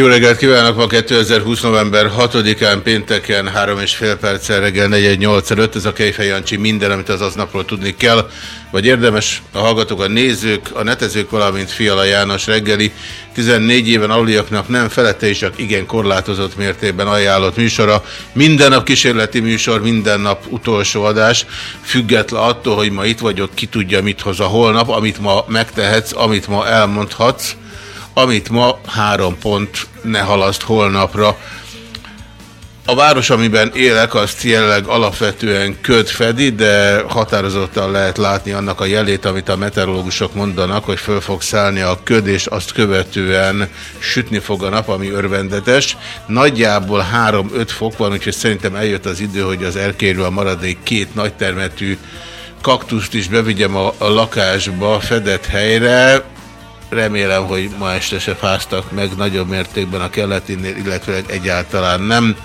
Jó reggelt kívánok! Ma 2020. november 6-án pénteken 3 és fél perccel reggel 418 előtt. Ez a Kejfej Jancsi minden, amit az aznapról tudni kell, vagy érdemes a hallgatók, a nézők, a netezők, valamint Fiala János reggeli 14 éven aluliaknak nem felette és csak igen korlátozott mértékben ajánlott műsora. Minden nap kísérleti műsor, minden nap utolsó adás, független attól, hogy ma itt vagyok, ki tudja mit hoz a holnap, amit ma megtehetsz, amit ma elmondhatsz amit ma három pont ne halaszt holnapra. A város, amiben élek, azt jelenleg alapvetően köd fedi, de határozottan lehet látni annak a jelét, amit a meteorológusok mondanak, hogy föl fog szállni a köd, és azt követően sütni fog a nap, ami örvendetes. Nagyjából 3-5 fok van, úgyhogy szerintem eljött az idő, hogy az erkéről a maradék két nagytermetű kaktuszt is bevigyem a lakásba fedett helyre. Remélem, hogy ma este se fáztak meg nagyobb mértékben a keletinél, illetve egyáltalán nem.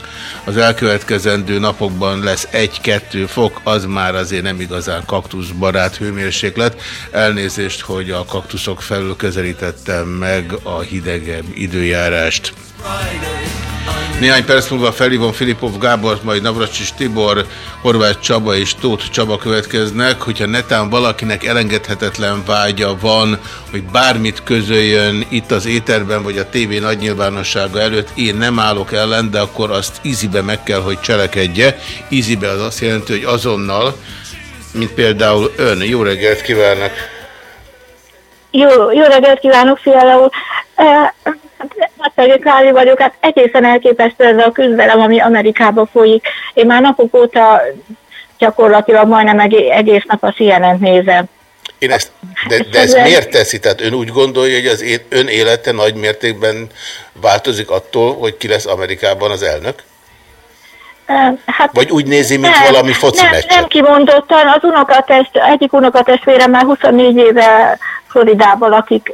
Az elkövetkezendő napokban lesz 1-2 fok, az már azért nem igazán kaktuszbarát hőmérséklet. Elnézést, hogy a kaktuszok felül közelítettem meg a hidegebb időjárást. Néhány perc múlva felhívom Filipov Gábor, majd Navracsis Tibor, Horváth Csaba és Tóth Csaba következnek. Hogyha netán valakinek elengedhetetlen vágya van, hogy bármit közöljön itt az éterben, vagy a tévé nagy nyilvánossága előtt, én nem állok ellen, de akkor azt ízibe meg kell, hogy cselekedje. Ízibe az azt jelenti, hogy azonnal, mint például ön. Jó reggelt kívánok! Jó, jó reggelt kívánok, Fiala úr! Nagyszerű Klári vagyok, hát egészen elképesztő ez a küzdelem, ami Amerikában folyik. Én már napok óta gyakorlatilag majdnem egész nap a CNN-t nézem. Én ezt, de, de ezt miért teszi? Tehát ön úgy gondolja, hogy az ön élete nagy mértékben változik attól, hogy ki lesz Amerikában az elnök? Hát, Vagy úgy nézi, mint nem, valami foci nem, meccset? nem kimondottan, az unokatest, egyik unokatestvérem már 24 éve Floridában lakik.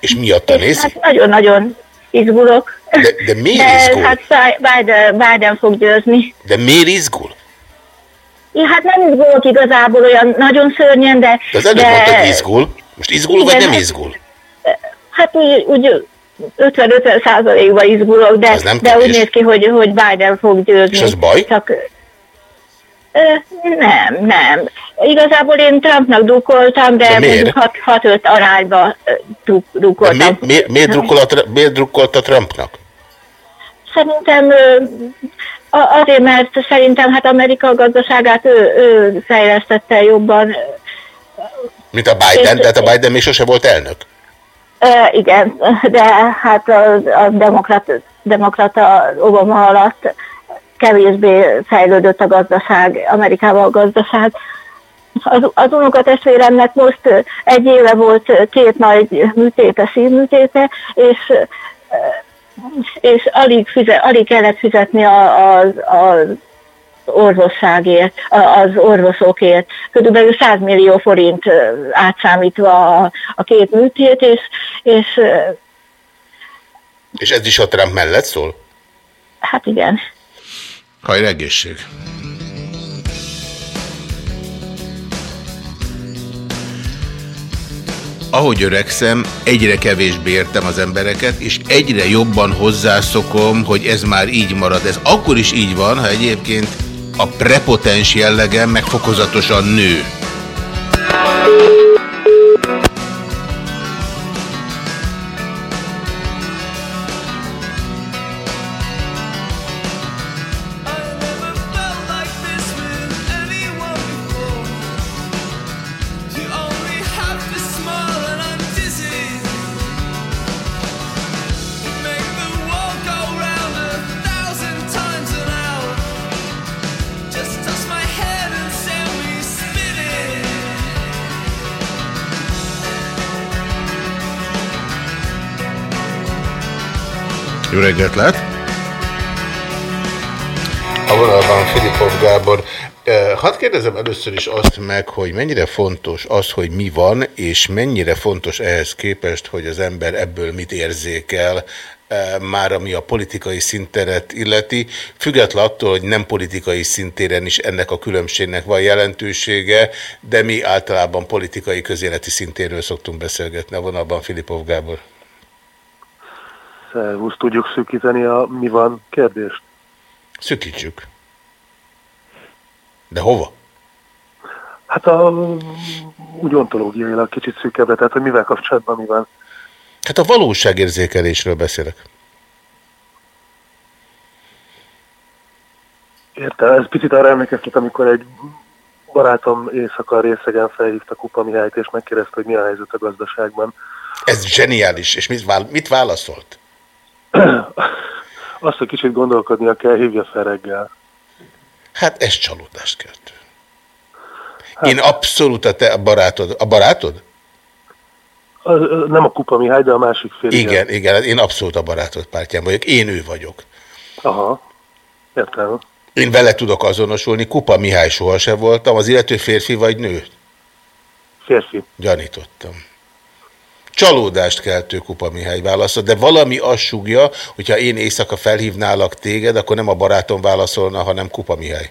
És miatta nézi? Hát nagyon-nagyon izgulok. De, de miért izgul? Hát Biden, Biden fog győzni. De miért izgul? Ja, hát nem izgulok igazából olyan nagyon szörnyen, de... De az előbb de... mondta, hogy izgul. Most izgul, Igen, vagy nem hát- izgul? Hát úgy, úgy 50-50 százalékban izgulok, de, de úgy néz ki, hogy, hogy Biden fog győzni. És az baj? Csak, nem, nem. Igazából én Trumpnak drukoltam, de, De miért? mondjuk 6-5 arányba ö, druk, De drukoltam. miért, miért, drukkolt, miért drukkolt a Trumpnak? Szerintem azért, mert szerintem hát Amerika gazdaságát ő, ő fejlesztette jobban. Mint a Biden, tehát a Biden még sose volt elnök. Igen, de hát a, a demokrata, demokrata Obama alatt kevésbé fejlődött a gazdaság, Amerikában a gazdaság. Az, az unokatestvéremnek most egy éve volt két nagy műtéte, szívműtéte, és és alig, fizet, alig kellett fizetni a, a, a orvosságért, az orvosokért. Körülbelül 100 millió forint átszámítva a, a két műtét, és, és És ez is a Trump mellett szól? hát igen. Hajrá egészség! Ahogy öregszem, egyre kevésbé értem az embereket, és egyre jobban hozzászokom, hogy ez már így marad. Ez akkor is így van, ha egyébként a prepotens jellegem meg fokozatosan nő. Reggelt lehet! A vonalban Filipov Gábor. Hadd kérdezem először is azt meg, hogy mennyire fontos az, hogy mi van, és mennyire fontos ehhez képest, hogy az ember ebből mit érzékel, már ami a politikai szinteret illeti, független attól, hogy nem politikai szintéren is ennek a különbségnek van jelentősége, de mi általában politikai közéleti szintéről szoktunk beszélgetni a vonalban Filipov Gábor. Szervusz, tudjuk szűkíteni a mi van kérdést? Szűkítsük. De hova? Hát a, úgy ontológiailag kicsit szűkebbre, tehát hogy mivel kapcsolatban mi van. Hát a valóságérzékelésről beszélek. Értem, ez picit arra emlékeztet, amikor egy barátom éjszaka részegen felhívta Kupa Mihályt, és megkérdezte, hogy mi a helyzet a gazdaságban. Ez zseniális, és mit, vála mit válaszolt? Azt, hogy kicsit gondolkodnia kell, hívja fel reggel. Hát ez csalódást keltő. Hát. Én abszolút a te a barátod. A barátod? A, nem a Kupa Mihály, de a másik fél. Igen, igen, igen, én abszolút a barátod pártján vagyok. Én ő vagyok. Aha, értem. Én vele tudok azonosulni, Kupa Mihály sohasem voltam. Az illető férfi vagy nő? Férfi. Gyanítottam. Csalódást keltő Kupa Mihály válasza, de valami azt sugja, hogyha én éjszaka felhívnálak téged, akkor nem a barátom válaszolna, hanem Kupa Mihály.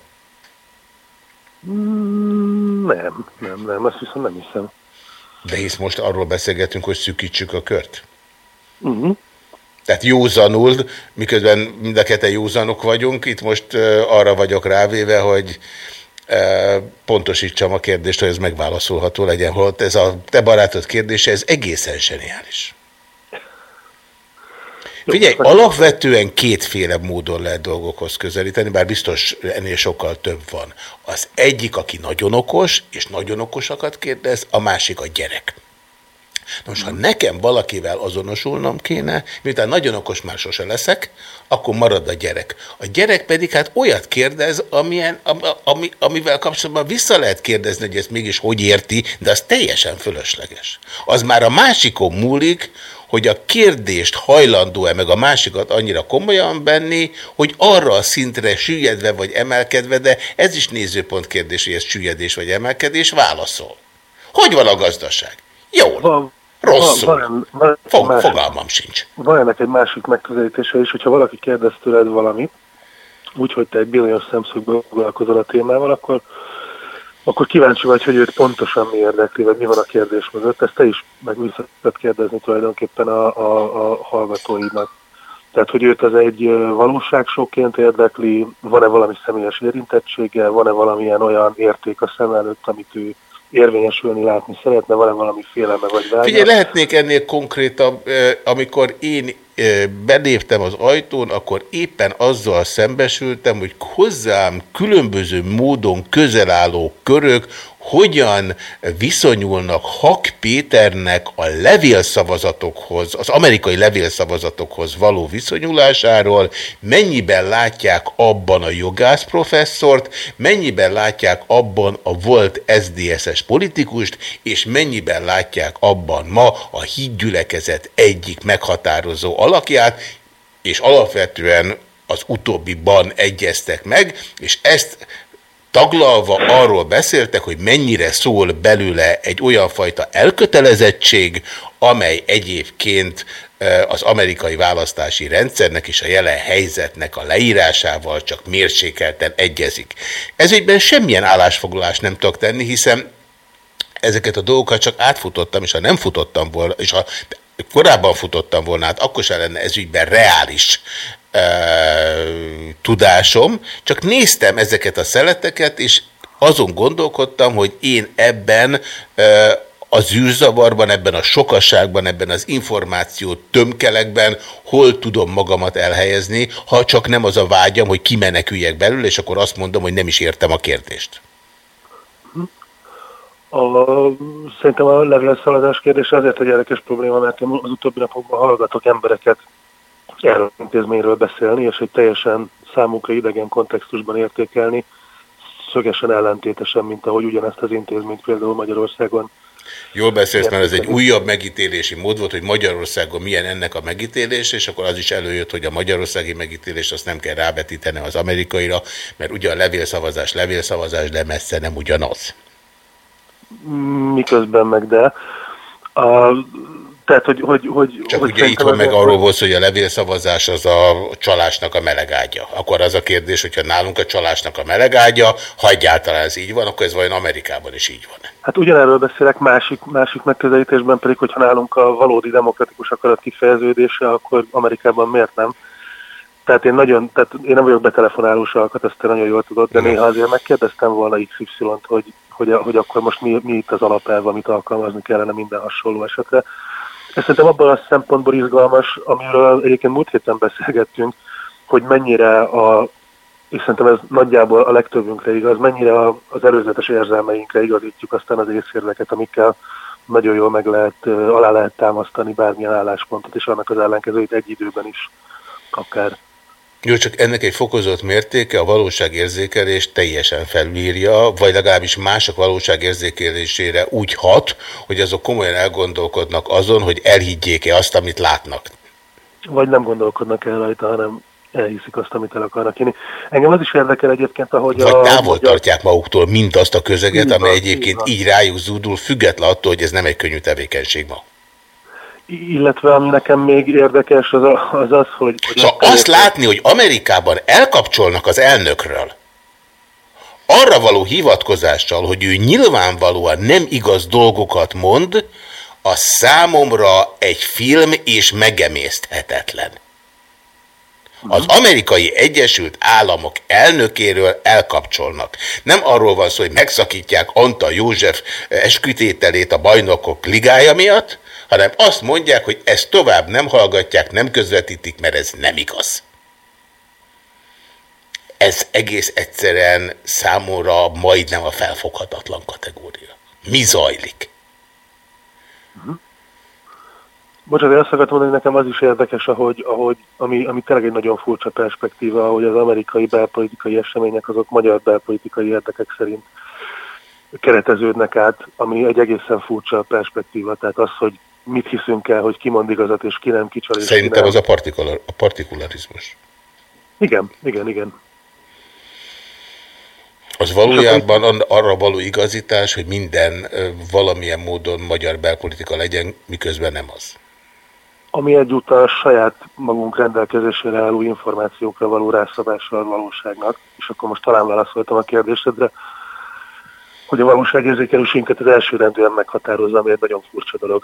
Mm, nem, nem, nem, azt viszont nem hiszem. De hisz most arról beszélgetünk, hogy szűkítsük a kört? Uh mhm. -huh. Tehát józanul, miközben mind a ketten józanok vagyunk, itt most arra vagyok rávéve, hogy pontosítsam a kérdést, hogy ez megválaszolható legyen, holott ez a te barátod kérdése, ez egészen zseniális. Figyelj, alapvetően kétféle módon lehet dolgokhoz közelíteni, bár biztos ennél sokkal több van. Az egyik, aki nagyon okos, és nagyon okosakat kérdez, a másik a gyerek. Nos, ha nekem valakivel azonosulnom kéne, miután nagyon okos már sose leszek, akkor marad a gyerek. A gyerek pedig hát olyat kérdez, amilyen, ami, amivel kapcsolatban vissza lehet kérdezni, hogy ezt mégis hogy érti, de az teljesen fölösleges. Az már a másikon múlik, hogy a kérdést hajlandó-e meg a másikat annyira komolyan benni, hogy arra a szintre süllyedve vagy emelkedve, de ez is nézőpont kérdés, hogy ez süllyedés vagy emelkedés, válaszol. Hogy van a gazdaság? Jól. Van, Rosszul. Van, van, Fog, másik, fogalmam sincs. Van ennek egy másik megközelítése is, hogyha valaki kérdez tőled valamit, úgyhogy te egy bizonyos szemszögből foglalkozol a témával, akkor akkor kíváncsi vagy, hogy őt pontosan mi érdekli, vagy mi van a kérdés mögött. Ezt te is meg vissza kérdezni tulajdonképpen a, a, a hallgatóidnak. Tehát, hogy őt az egy valóságsokként érdekli, van-e valami személyes érintettsége, van-e valamilyen olyan érték a szem előtt, amit ő érvényesülni, látni szeretne, van-e valami félelme vagy vágya? Figyelj, lehetnék ennél konkrétabb, amikor én beléptem az ajtón, akkor éppen azzal szembesültem, hogy hozzám különböző módon közel álló körök hogyan viszonyulnak Hak Péternek a levélszavazatokhoz, az amerikai levélszavazatokhoz való viszonyulásáról, mennyiben látják abban a jogász professzort, mennyiben látják abban a volt SDSS politikust, és mennyiben látják abban ma a hídgyülekezet egyik meghatározó alakját, és alapvetően az utóbbiban egyeztek meg, és ezt taglalva arról beszéltek, hogy mennyire szól belőle egy olyan fajta elkötelezettség, amely egyébként az amerikai választási rendszernek és a jelen helyzetnek a leírásával csak mérsékelten egyezik. Ezügyben semmilyen állásfoglalást nem tudok tenni, hiszen ezeket a dolgokat csak átfutottam, és ha nem futottam volna, és ha korábban futottam volna, hát akkor sem lenne ezügyben reális tudásom, csak néztem ezeket a szeleteket, és azon gondolkodtam, hogy én ebben az űrzavarban, ebben a sokasságban, ebben az információ tömkelekben hol tudom magamat elhelyezni, ha csak nem az a vágyam, hogy kimeneküljek belőle, és akkor azt mondom, hogy nem is értem a kérdést. A, szerintem a levélszaladás kérdése azért egy érdekes probléma, mert én az utóbbi napokban hallgatok embereket, erről intézményről beszélni, és egy teljesen számukra idegen kontextusban értékelni, szögesen ellentétesen, mint ahogy ugyanezt az intézményt például Magyarországon Jól beszélsz, mert ez egy újabb megítélési mód volt, hogy Magyarországon milyen ennek a megítélés, és akkor az is előjött, hogy a magyarországi megítélést azt nem kell rávetíteni az amerikaira, mert ugye a levélszavazás levélszavazás, de messze nem ugyanaz. Miközben meg de. A, tehát, hogy, hogy, hogy, Csak hogy ugye itt van meg arról volt, hogy a levélszavazás az a csalásnak a melegágya. Akkor az a kérdés, hogyha nálunk a csalásnak a melegágya, ha egyáltalán ez így van, akkor ez vajon Amerikában is így van. Hát ugyanerről beszélek, másik, másik megközelítésben pedig, hogyha nálunk a valódi demokratikus akarat kifejeződése, akkor Amerikában miért nem? Tehát én nagyon, tehát én nem vagyok betelefonálós alkat, ezt te nagyon jól tudod, de néha azért megkérdeztem volna XY-t, hogy, hogy, hogy akkor most mi, mi itt az alapelv, amit alkalmazni kellene minden hasonló esetre. Ez szerintem abban a szempontból izgalmas, amiről egyébként múlt héten beszélgettünk, hogy mennyire a, és szerintem ez nagyjából a legtöbbünkre igaz, mennyire az előzetes érzelmeinkre igazítjuk aztán az észérveket, amikkel nagyon jól meg lehet, alá lehet támasztani bármilyen álláspontot, és annak az ellenkezőit egy időben is akár. Jó, csak ennek egy fokozott mértéke a valóságérzékelés teljesen felülírja, vagy legalábbis mások valóságérzékelésére úgy hat, hogy azok komolyan elgondolkodnak azon, hogy elhiggyék-e azt, amit látnak. Vagy nem gondolkodnak el rajta, hanem elhiszik azt, amit el akarnak hinni. Engem az is érdekel egyébként, ahogy Vagy a... távol tartják maguktól mindazt a közeget, amely egyébként így rájuk zúdul, független attól, hogy ez nem egy könnyű tevékenység ma. Illetve ami nekem még érdekes, az a, az, az hogy... szóval azt látni, hogy Amerikában elkapcsolnak az elnökről, arra való hivatkozással, hogy ő nyilvánvalóan nem igaz dolgokat mond, a számomra egy film és megemészthetetlen. Az amerikai Egyesült Államok elnökéről elkapcsolnak. Nem arról van szó, hogy megszakítják Antal József eskütételét a bajnokok ligája miatt, hanem azt mondják, hogy ezt tovább nem hallgatják, nem közvetítik, mert ez nem igaz. Ez egész egyszerűen számomra majdnem a felfoghatatlan kategória. Mi zajlik? Bocsánat, azt akartam mondani, hogy nekem az is érdekes, ahogy, ahogy ami, ami tényleg egy nagyon furcsa perspektíva, hogy az amerikai belpolitikai események azok magyar belpolitikai érdekek szerint kereteződnek át, ami egy egészen furcsa perspektíva. Tehát az, hogy mit hiszünk el, hogy ki mond igazat és ki nem kicsal. Szerintem az a, partikular, a partikularizmus. Igen, igen, igen. Az valójában arra való igazítás, hogy minden valamilyen módon magyar belpolitika legyen, miközben nem az. Ami egyúttal saját magunk rendelkezésére álló információkra való rászabással a valóságnak, és akkor most talán válaszoltam a kérdésedre, hogy a valóságérzékelésünket az első rendűen meghatározza, ami egy nagyon furcsa dolog.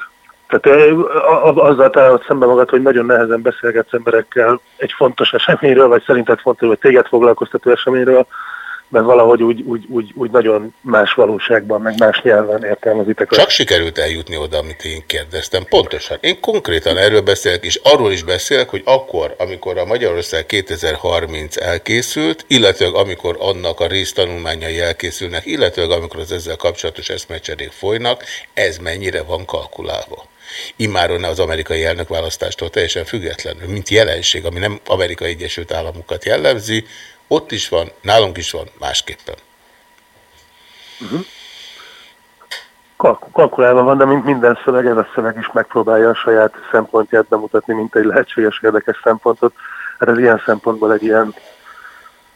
Tehát azzal találod szembe magad, hogy nagyon nehezen beszélgetsz emberekkel egy fontos eseményről, vagy szerinted fontos, vagy téged foglalkoztató eseményről, mert valahogy úgy, úgy, úgy, úgy nagyon más valóságban, meg más nyelven értelmezitek. Csak sikerült eljutni oda, amit én kérdeztem. Pontosan. Én konkrétan erről beszélek, és arról is beszélek, hogy akkor, amikor a Magyarország 2030 elkészült, illetve amikor annak a résztanulmányai elkészülnek, illetve amikor az ezzel kapcsolatos eszmecserék folynak, ez mennyire van kalkulálva. Immáron az amerikai elnökválasztástól teljesen függetlenül, mint jelenség, ami nem Amerikai Egyesült Államokat jellemzi, ott is van, nálunk is van, másképpen. -huh. Kalkulálva van, de mint minden szöveg, ez a szöveg is megpróbálja a saját szempontját bemutatni, mint egy lehetséges érdekes szempontot. Hát ez ilyen szempontból egy ilyen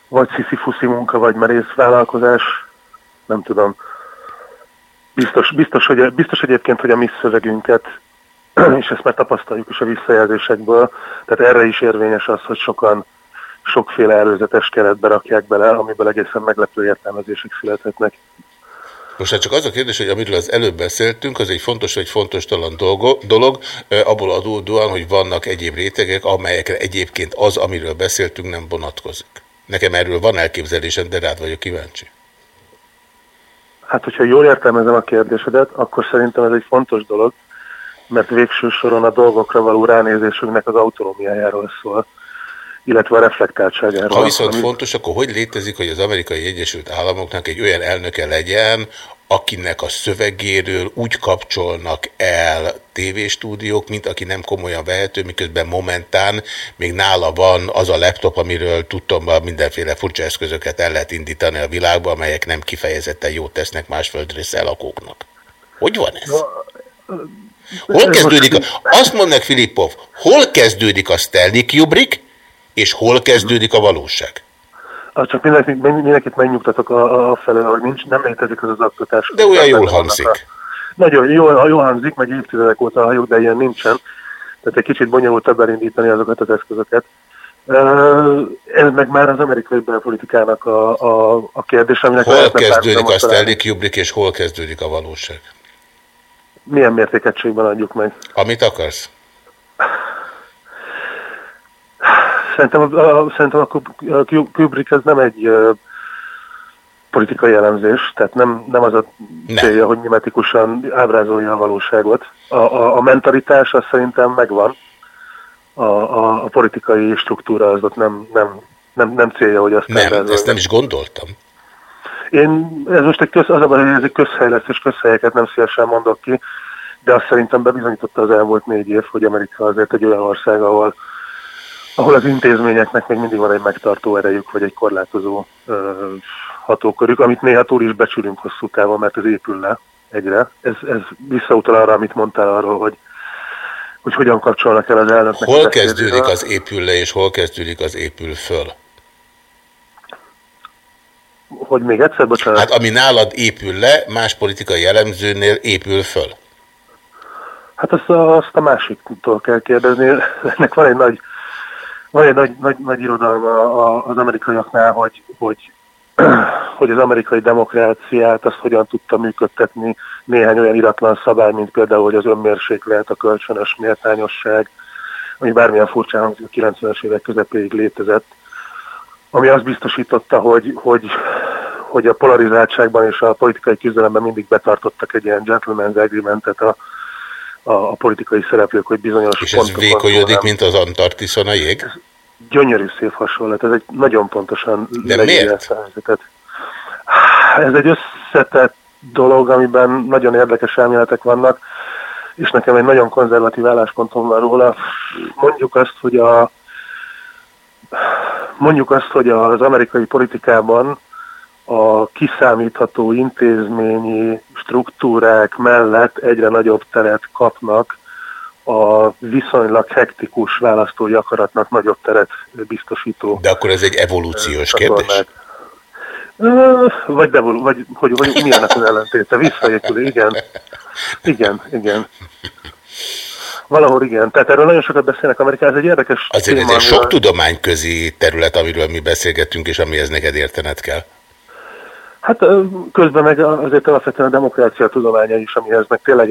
vagy sziszi munka, vagy merész vállalkozás, nem tudom. Biztos, biztos, hogy, biztos egyébként, hogy a mi szövegünket, és ezt már tapasztaljuk is a visszajelzésekből, tehát erre is érvényes az, hogy sokan sokféle előzetes keretbe rakják bele, amiből egészen meglepő értelmezések születhetnek. Most hát csak az a kérdés, hogy amiről az előbb beszéltünk, az egy fontos vagy fontos talan dolog, abból adódóan, hogy vannak egyéb rétegek, amelyekre egyébként az, amiről beszéltünk, nem vonatkozik. Nekem erről van elképzelésem, de rád vagyok kíváncsi. Hát, hogyha jól értelmezem a kérdésedet, akkor szerintem ez egy fontos dolog, mert végső soron a dolgokra való ránézésünknek az autonómiájáról szól illetve a reflektáltságáról. Ha viszont amit... fontos, akkor hogy létezik, hogy az Amerikai Egyesült Államoknak egy olyan elnöke legyen, akinek a szövegéről úgy kapcsolnak el tévéstúdiók, mint aki nem komolyan vehető, miközben momentán még nála van az a laptop, amiről tudtam, mindenféle furcsa eszközöket el lehet indítani a világba, amelyek nem kifejezetten jót tesznek másföldrész lakóknak. Hogy van ez? Hol kezdődik, a, azt mondnak Filippov, hol kezdődik a Stanley Kubrick, és hol kezdődik a valóság? Ah, Csak mindenkit, mindenkit megnyugtatok a, a, felől, hogy nincs, nem létezik az az aktatás. De olyan jól Vannak a- hangzik. Nagyon jól, jól hangzik, meg évtizedek óta halljuk, de ilyen nincsen. Tehát egy kicsit bonyolultabb elindítani azokat az eszközöket. Ez meg már az amerikai belpolitikának a, a, a kérdés, aminek Hol kezdődik a. Stanley Kubrick, és hol kezdődik a valóság? Milyen mértékegységben adjuk meg? Amit akarsz? Szerintem szerintem a Kub- a Kub- Kubrick ez nem egy politikai elemzés, tehát nem, nem az a Nem. célja, hogy mimetikusan ábrázolja a valóságot. A, a, a mentalitás az szerintem megvan. A, a, a politikai struktúra az ott nem, nem, nem, nem célja, hogy azt Nem, ábrázolja. ezt nem is gondoltam. Én, ez most egy köz, az a baj, hogy ez egy közhely lesz, és közhelyeket nem szívesen mondok ki, de azt szerintem bebizonyította az elmúlt négy év, hogy Amerika azért egy olyan ország, ahol, ahol az intézményeknek még mindig van egy megtartó erejük, vagy egy korlátozó ö, hatókörük, amit néha túl is becsülünk hosszú távon, mert ez épül le egyre. Ez, ez visszautal arra, amit mondtál arról, hogy, hogy hogyan kapcsolnak el az elnöknek. Hol kezdődik az épül le, és hol kezdődik az épül föl? Hogy még egyszer, bocsánat. Hát ami nálad épül le, más politikai elemzőnél épül föl. Hát azt a, azt a másiktól kell kérdezni. Ennek van egy nagy, van egy nagy, nagy, nagy irodalma az amerikaiaknál, hogy, hogy, hogy az amerikai demokráciát azt hogyan tudta működtetni néhány olyan iratlan szabály, mint például, hogy az önmérséklet, a kölcsönös méltányosság, ami bármilyen furcsán hangzik, a 90-es évek közepéig létezett, ami azt biztosította, hogy, hogy, hogy a polarizáltságban és a politikai küzdelemben mindig betartottak egy ilyen gentleman's agreementet a, a, a politikai szereplők, hogy bizonyos És ez vékonyodik, mint az Antarktiszon a jég? Gyönyörű szép hasonlat, ez egy nagyon pontosan De miért? ezt a helyzetet. Ez egy összetett dolog, amiben nagyon érdekes elméletek vannak, és nekem egy nagyon konzervatív álláspontom van róla. Mondjuk azt, hogy a mondjuk azt, hogy az amerikai politikában a kiszámítható intézményi struktúrák mellett egyre nagyobb teret kapnak a viszonylag hektikus választói akaratnak nagyobb teret biztosító De akkor ez egy evolúciós kérdés? Ö, Vagy, devol, vagy hogy, vagy mi ennek az ellentéte? Visszaépül, igen. Igen, igen. Valahol igen. Tehát erről nagyon sokat beszélnek Amerikában, ez egy érdekes Azért ez téma, egy sok tudományközi terület, amiről mi beszélgettünk, és amihez neked értened kell. Hát közben meg azért alapvetően a demokrácia tudománya is, amihez meg tényleg...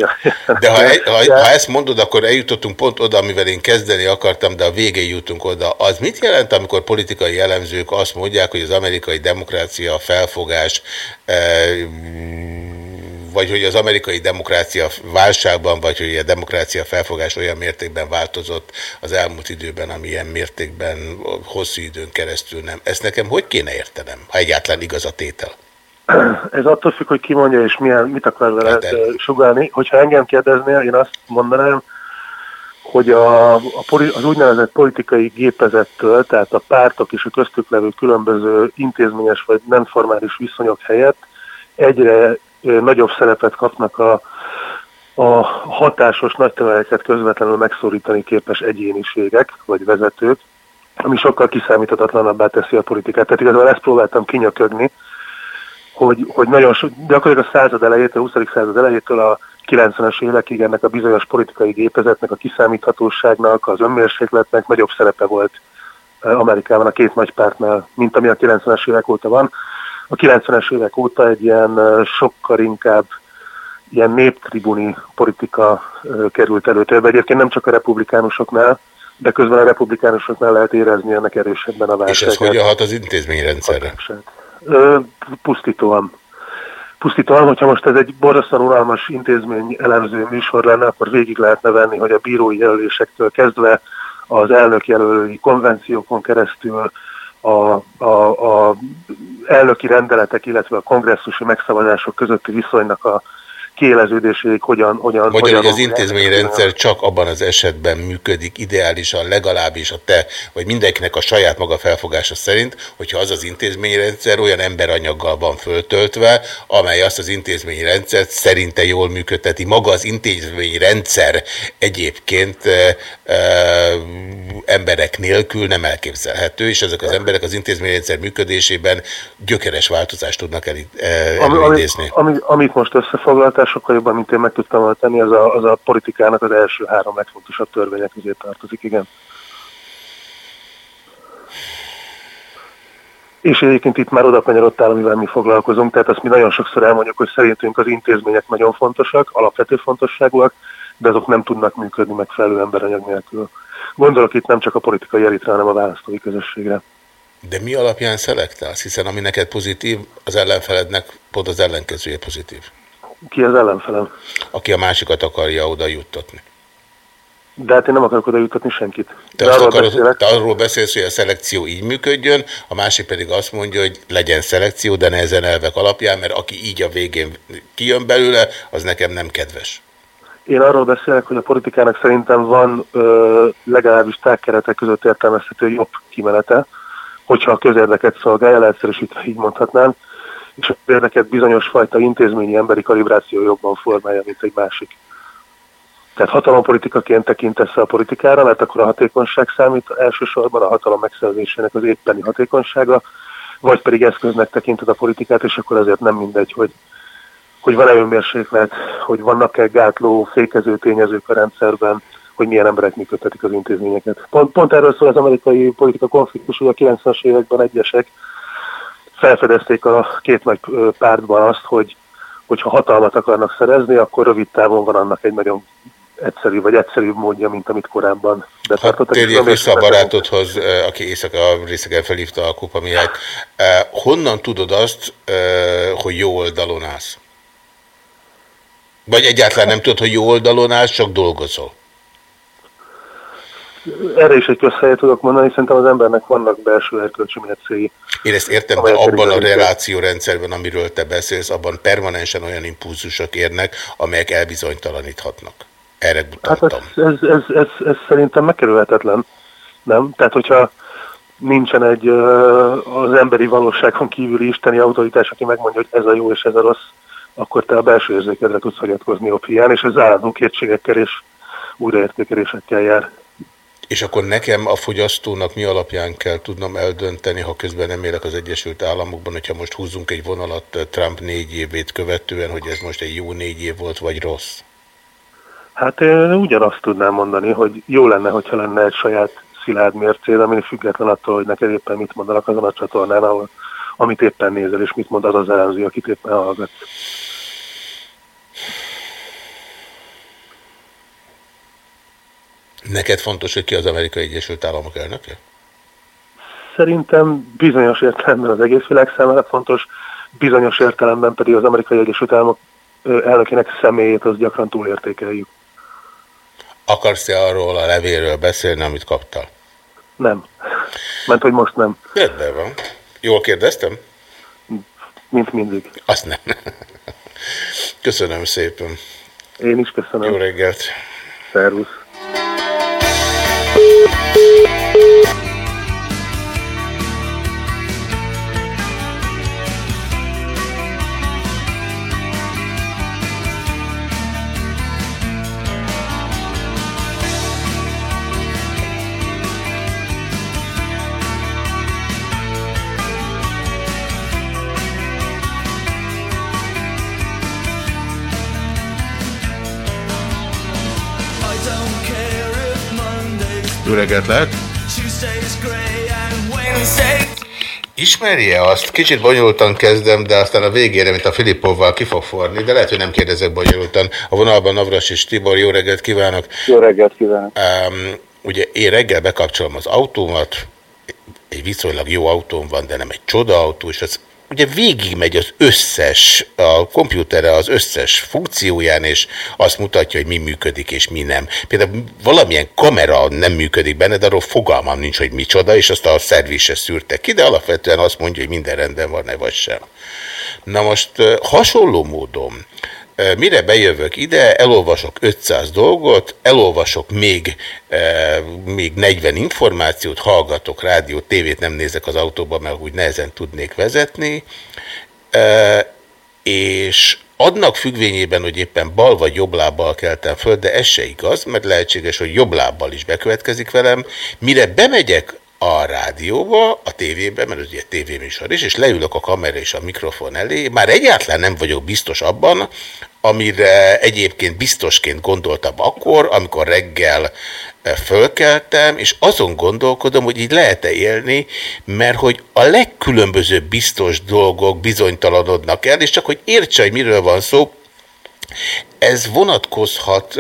De ha, e- ha, ha ezt mondod, akkor eljutottunk pont oda, amivel én kezdeni akartam, de a végén jutunk oda. Az mit jelent, amikor politikai elemzők azt mondják, hogy az amerikai demokrácia felfogás, eh, vagy hogy az amerikai demokrácia válságban, vagy hogy a demokrácia felfogás olyan mértékben változott az elmúlt időben, amilyen mértékben hosszú időn keresztül nem. Ezt nekem hogy kéne értenem, ha egyáltalán igaz a tétel? Ez attól függ, hogy ki mondja és milyen, mit akar vele Hát, hát, sugálni. Hogyha engem kérdeznél, én azt mondanám, hogy a, a, az úgynevezett politikai gépezettől, tehát a pártok és a köztük levő különböző intézményes vagy nem formális viszonyok helyett egyre nagyobb szerepet kapnak a, a hatásos nagyterületeket közvetlenül megszólítani képes egyéniségek vagy vezetők, ami sokkal kiszámíthatatlanabbá teszi a politikát. Tehát igazából ezt próbáltam kinyökögni, hogy, hogy nagyon sok, gyakorlatilag a század elejétől, a 20. század elejétől a 90-es évekig ennek a bizonyos politikai gépezetnek, a kiszámíthatóságnak, az önmérsékletnek nagyobb szerepe volt eh, Amerikában a két nagy pártnál, mint ami a 90-es évek óta van. A 90-es évek óta egy ilyen sokkal inkább ilyen néptribuni politika került előtérbe. Egyébként nem csak a republikánusoknál, de közben a republikánusoknál lehet érezni ennek erősebben a És ez válságát. hogyan hat az intézményrendszerre? Pusztítóan. Pusztítóan, hogyha most ez egy borzasztóan unalmas intézmény elemző műsor lenne, akkor végig lehetne venni, hogy a bírói jelölésektől kezdve az elnök jelölői konvenciókon keresztül a, a, a elnöki rendeletek, illetve a kongresszusi megszavazások közötti viszonynak a kiéleződéséig hogyan... hogyan Magyar, hogyan hogy az intézményrendszer csak abban az esetben működik ideálisan, legalábbis a te, vagy mindenkinek a saját maga felfogása szerint, hogyha az az intézményrendszer olyan emberanyaggal van föltöltve, amely azt az intézményrendszert szerinte jól működteti. Maga az intézményrendszer egyébként e, e, emberek nélkül nem elképzelhető, és ezek az emberek az intézményrendszer működésében gyökeres változást tudnak el, e, előidézni. Ami, ami, amit most összefoglaltál, sokkal jobban, mint én meg tudtam tenni, az a, az a politikának az első három legfontosabb törvények közé tartozik, igen. És egyébként itt már oda kanyarodtál, amivel mi foglalkozunk, tehát azt mi nagyon sokszor elmondjuk, hogy szerintünk az intézmények nagyon fontosak, alapvető fontosságúak, de azok nem tudnak működni megfelelő emberanyag nélkül. Gondolok itt nem csak a politikai elitre, hanem a választói közösségre. De mi alapján szelektálsz? Hiszen ami neked pozitív, az ellenfelednek pont az ellenkezője pozitív. Ki az ellenfelem? Aki a másikat akarja oda juttatni. De hát én nem akarok oda juttatni senkit. Te, arról, akarod, te arról beszélsz, hogy a szelekció így működjön, a másik pedig azt mondja, hogy legyen szelekció, de ne ezen elvek alapján, mert aki így a végén kijön belőle, az nekem nem kedves. Én arról beszélek, hogy a politikának szerintem van ö, legalábbis tágkeretek között értelmezhető jobb kimenete, hogyha a közérdeket szolgálja, leegyszerűsítve így mondhatnám, és a közérdeket bizonyos fajta intézményi emberi kalibráció jobban formálja, mint egy másik. Tehát hatalompolitikaként tekintesz a politikára, mert akkor a hatékonyság számít elsősorban a hatalom megszerzésének az éppeni hatékonysága, vagy pedig eszköznek tekinted a politikát, és akkor azért nem mindegy, hogy, hogy van-e önmérséklet, hogy vannak-e gátló, fékező tényezők a rendszerben, hogy milyen emberek működtetik az intézményeket. Pont, pont erről szól az amerikai politika konfliktus, hogy a 90-as években egyesek felfedezték a két nagy pártban azt, hogy hogyha hatalmat akarnak szerezni, akkor rövid távon van annak egy nagyon egyszerű, vagy egyszerűbb módja, mint amit korábban betartottak. Hát térjék vissza a barátodhoz, aki éjszaka részegen felhívta a kupa miatt. Honnan tudod azt, hogy jó oldalon állsz? Vagy egyáltalán nem tudod, hogy jó oldalon állsz, csak dolgozol? Erre is egy közhelyet tudok mondani, szerintem az embernek vannak belső erkölcsi mércéi. Én ezt értem, de abban a relációrendszerben, amiről te beszélsz, abban permanensen olyan impulzusok érnek, amelyek elbizonytalaníthatnak. Erre mutattam. Hát ez, ez, ez, ez, ez szerintem megkerülhetetlen, nem? Tehát, hogyha nincsen egy az emberi valóságon kívüli isteni autoritás, aki megmondja, hogy ez a jó és ez a rossz, akkor te a belső érzékedre tudsz hagyatkozni jobb hiány, és ez állandó kétségekkel és újraértékelésekkel jár. És akkor nekem a fogyasztónak mi alapján kell tudnom eldönteni, ha közben nem élek az Egyesült Államokban, hogyha most húzunk egy vonalat Trump négy évét követően, hogy ez most egy jó négy év volt, vagy rossz? Hát én ugyanazt tudnám mondani, hogy jó lenne, hogyha lenne egy saját szilárd mércéd, ami független attól, hogy neked éppen mit mondanak azon a csatornán, ahol, amit éppen nézel, és mit mond az az elemző, akit éppen hallgatsz. Neked fontos, hogy ki az Amerikai Egyesült Államok elnöke? Szerintem bizonyos értelemben az egész világ számára fontos, bizonyos értelemben pedig az Amerikai Egyesült Államok elnökének személyét az gyakran túlértékeljük. Akarsz-e arról a levélről beszélni, amit kaptál? Nem. Mert hogy most nem. Rendben van. Jól kérdeztem? Mint mindig. Azt nem. Köszönöm szépen. Én is köszönöm. Jó reggelt. Szervusz. Reggelt lehet! Ismerje azt? Kicsit bonyolultan kezdem, de aztán a végére, mint a Filippovval ki fog forni, de lehet, hogy nem kérdezek bonyolultan. A vonalban Navras és Tibor, jó reggelt kívánok! Jó reggelt kívánok! Um, ugye én reggel bekapcsolom az autómat, egy viszonylag jó autóm van, de nem egy csoda autó, és az ugye végigmegy az összes, a kompjúterre az összes funkcióján, és azt mutatja, hogy mi működik és mi nem. Például valamilyen kamera nem működik benne, de arról fogalmam nincs, hogy micsoda, és azt a szervise szűrte ki, de alapvetően azt mondja, hogy minden rendben van-e vagy sem. Na most hasonló módon Mire bejövök ide, elolvasok 500 dolgot, elolvasok még, még 40 információt, hallgatok rádiót, tévét nem nézek az autóba, mert úgy nehezen tudnék vezetni, és adnak függvényében, hogy éppen bal vagy jobb lábbal keltem föl, de ez se igaz, mert lehetséges, hogy jobb lábbal is bekövetkezik velem. Mire bemegyek a rádióba, a tévébe, mert ugye tévéműsor is, és leülök a kamera és a mikrofon elé, már egyáltalán nem vagyok biztos abban, amire egyébként biztosként gondoltam akkor, amikor reggel eh, fölkeltem, és azon gondolkodom, hogy így lehet-e élni, mert hogy a legkülönbözőbb biztos dolgok bizonytalanodnak el, és csak hogy értse, hogy miről van szó, ez vonatkozhat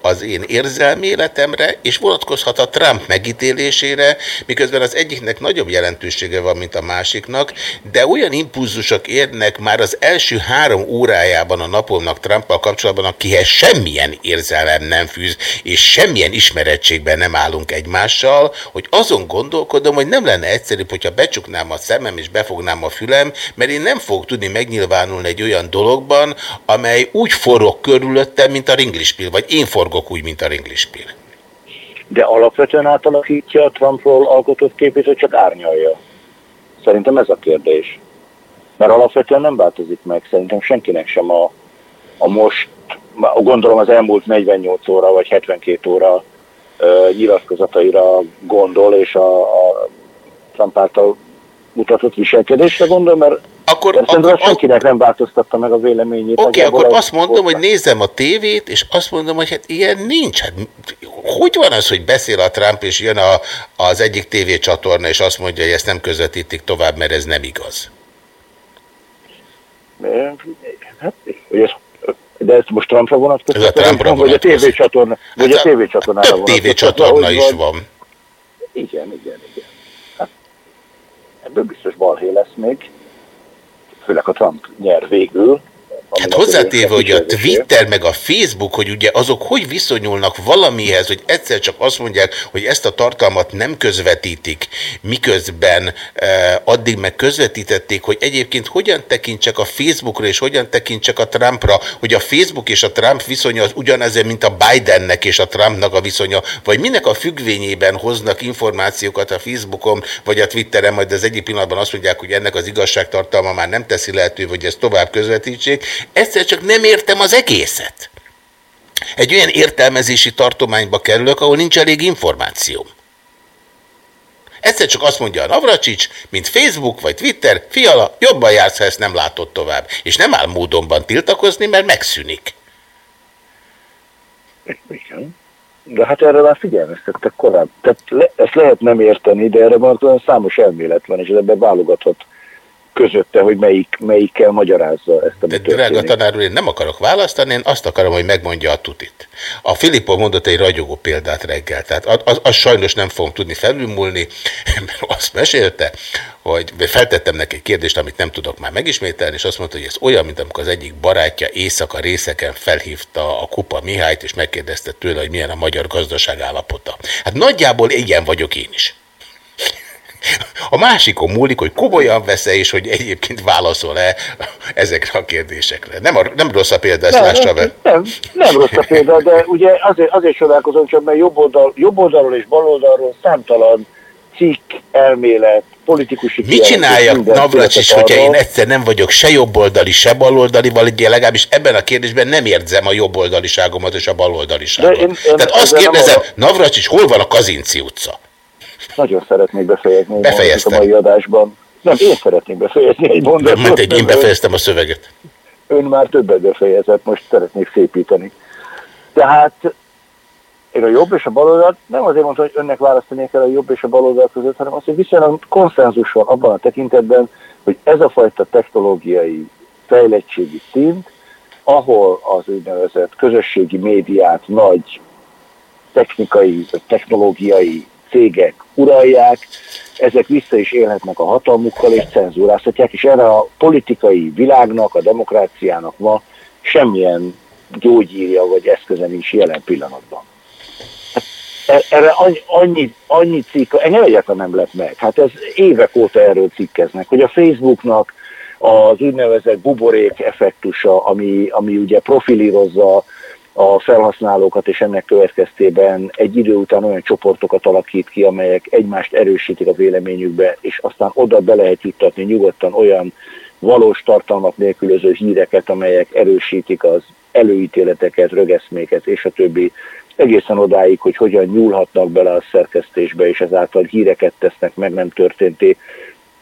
az én érzelmi életemre, és vonatkozhat a Trump megítélésére, miközben az egyiknek nagyobb jelentősége van, mint a másiknak, de olyan impulzusok érnek már az első három órájában a napomnak Trumpal kapcsolatban, akihez semmilyen érzelem nem fűz, és semmilyen ismerettségben nem állunk egymással, hogy azon gondolkodom, hogy nem lenne egyszerűbb, hogyha becsuknám a szemem és befognám a fülem, mert én nem fogok tudni megnyilvánulni egy olyan dologban, amely úgy forog körülöttem, mint a ringlispil, vagy én forgok úgy, mint a ringlispil. De alapvetően átalakítja a Trumpról alkotott képét, hogy csak árnyalja. Szerintem ez a kérdés. Mert alapvetően nem változik meg, szerintem senkinek sem a, a most, gondolom az elmúlt 48 óra vagy 72 óra ö, nyilatkozataira gondol, és a, a Trump által mutatott viselkedésre gondol, mert akkor, szerintem akkor, senkinek nem változtatta meg a véleményét. Oké, okay, akkor azt mondom, hogy nézem a tévét, és azt mondom, hogy hát ilyen nincs. Hát, hogy van az, hogy beszél a Trump, és jön a, az egyik tévécsatorna, és azt mondja, hogy ezt nem közvetítik tovább, mert ez nem igaz? Hát, hogy ez, de ez most Trumpra vonatkozik? Ez a Trumpra Vagy a vonatkozik. tévécsatorna, vagy Hát a a- tévécsatornára Több vonatkozik. tévécsatorna Ahogy is van. Igen, igen, igen. Ebből biztos balhé lesz még. Főleg a Trump nyer végül. Hát hozzátéve, hogy a Twitter meg a Facebook, hogy ugye azok hogy viszonyulnak valamihez, hogy egyszer csak azt mondják, hogy ezt a tartalmat nem közvetítik, miközben eh, addig meg közvetítették, hogy egyébként hogyan tekintsek a Facebookra és hogyan tekintsek a Trumpra, hogy a Facebook és a Trump viszonya az ugyanez, mint a Bidennek és a Trumpnak a viszonya, vagy minek a függvényében hoznak információkat a Facebookon vagy a Twitteren, majd az egyik pillanatban azt mondják, hogy ennek az igazságtartalma már nem teszi lehető, hogy ezt tovább közvetítsék. Egyszer csak nem értem az egészet. Egy olyan értelmezési tartományba kerülök, ahol nincs elég információm. Egyszer csak azt mondja a Navracsics, mint Facebook vagy Twitter, fiala, jobban jársz, ha ezt nem látod tovább. És nem áll módonban tiltakozni, mert megszűnik. Igen. De hát erre már figyelmeztettek korábban. Tehát le, ezt lehet nem érteni, de erre van számos elmélet van, és ebben válogathat közötte, hogy melyik, melyikkel magyarázza ezt a De drága tanár úr, én nem akarok választani, én azt akarom, hogy megmondja a tutit. A Filippo mondott egy ragyogó példát reggel, tehát az, az, az sajnos nem fogom tudni felülmúlni, mert azt mesélte, hogy feltettem neki egy kérdést, amit nem tudok már megismételni, és azt mondta, hogy ez olyan, mint amikor az egyik barátja éjszaka részeken felhívta a Kupa Mihályt, és megkérdezte tőle, hogy milyen a magyar gazdaság állapota. Hát nagyjából ilyen vagyok én is. A másikon múlik, hogy komolyan vesz-e, és hogy egyébként válaszol-e ezekre a kérdésekre. Nem, a, nem rossz a példa, ezt nem, lássa nem, nem, nem rossz a példa, de ugye azért, azért csodálkozom csak, mert jobb, oldal, jobb oldalról és bal oldalról számtalan cikk, elmélet, politikusi Mit csináljak, minden Navracsics, hogyha én egyszer nem vagyok se jobboldali, se baloldali, vagy legalábbis ebben a kérdésben nem érzem a jobboldaliságomat és a baloldaliságot. De én- én Tehát azt kérdezem, arra- Navracsics, hol van a Kazinci utca? Nagyon szeretnék befejezni Befejeztem. a mai adásban. Nem, én szeretnék befejezni egy mondatot. Mint egy, én befejeztem a szöveget. Ön már többet befejezett, most szeretnék szépíteni. Tehát én a jobb és a baloldal, nem azért mondtam, hogy önnek választani kell a jobb és a baloldal között, hanem azt, hogy viszonylag konszenzus van abban a tekintetben, hogy ez a fajta technológiai fejlettségi szint, ahol az úgynevezett közösségi médiát nagy technikai, vagy technológiai cégek uralják, ezek vissza is élhetnek a hatalmukkal és cenzúrázhatják, és erre a politikai világnak, a demokráciának ma semmilyen gyógyírja vagy eszköze nincs jelen pillanatban. Hát erre annyi, annyi, annyi cikk, engem egyáltalán nem lett meg. Hát ez évek óta erről cikkeznek, hogy a Facebooknak az úgynevezett buborék effektusa, ami, ami ugye profilírozza a felhasználókat, és ennek következtében egy idő után olyan csoportokat alakít ki, amelyek egymást erősítik a véleményükbe, és aztán oda be lehet juttatni nyugodtan olyan valós tartalmat nélkülöző híreket, amelyek erősítik az előítéleteket, rögeszméket és a többi, egészen odáig, hogy hogyan nyúlhatnak bele a szerkesztésbe, és ezáltal híreket tesznek meg nem történté.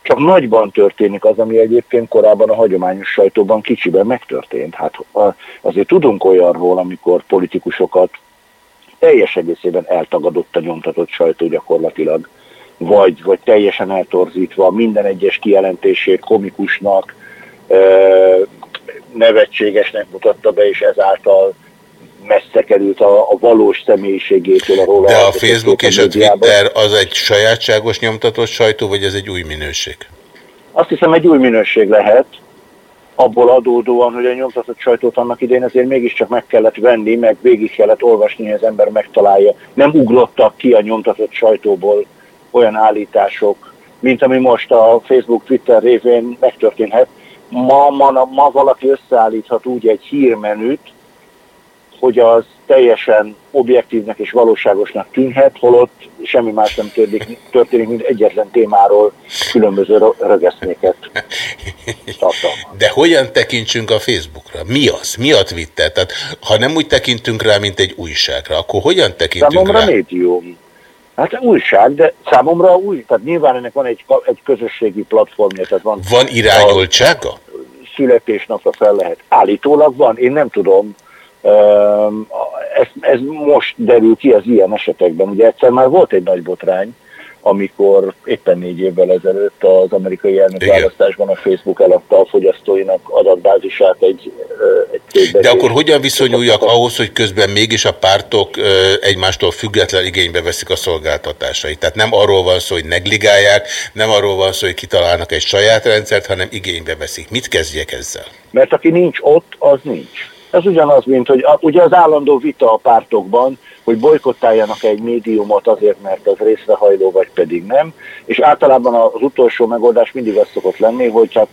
Csak nagyban történik az, ami egyébként korábban a hagyományos sajtóban kicsiben megtörtént. Hát azért tudunk olyanról, amikor politikusokat teljes egészében eltagadott a nyomtatott sajtó gyakorlatilag, vagy, vagy teljesen eltorzítva, minden egyes kijelentését komikusnak, nevetségesnek mutatta be, és ezáltal messze került a, a valós személyiségétől a róla. De a Facebook és a Twitter az egy sajátságos nyomtatott sajtó, vagy ez egy új minőség? Azt hiszem egy új minőség lehet, abból adódóan, hogy a nyomtatott sajtót annak idején azért mégiscsak meg kellett venni, meg végig kellett olvasni, hogy az ember megtalálja. Nem ugrottak ki a nyomtatott sajtóból olyan állítások, mint ami most a Facebook, Twitter révén megtörténhet. Ma, ma, ma valaki összeállíthat úgy egy hírmenüt, hogy az teljesen objektívnek és valóságosnak tűnhet, holott semmi más nem történik, történik mint egyetlen témáról különböző rögeszméket tartalmaz. De hogyan tekintsünk a Facebookra? Mi az? Mi a Twitter? Tehát ha nem úgy tekintünk rá, mint egy újságra, akkor hogyan tekintünk számomra rá? médium. Hát újság, de számomra új, tehát nyilván ennek van egy, egy közösségi platformja. Tehát van, van irányoltsága? Születésnapra fel lehet. Állítólag van, én nem tudom, ez, ez most derül ki az ilyen esetekben. Ugye egyszer már volt egy nagy botrány, amikor éppen négy évvel ezelőtt az amerikai elnök választásban a Facebook eladta a fogyasztóinak adatbázisát egy, egy cégbe. De akkor hogyan viszonyuljak ahhoz, hogy közben mégis a pártok egymástól független igénybe veszik a szolgáltatásait? Tehát nem arról van szó, hogy negligálják, nem arról van szó, hogy kitalálnak egy saját rendszert, hanem igénybe veszik. Mit kezdjek ezzel? Mert aki nincs ott, az nincs. Ez ugyanaz, mint hogy a, ugye az állandó vita a pártokban, hogy bolykottáljanak egy médiumot azért, mert az részrehajló, vagy pedig nem, és általában az utolsó megoldás mindig az szokott lenni, hogy hát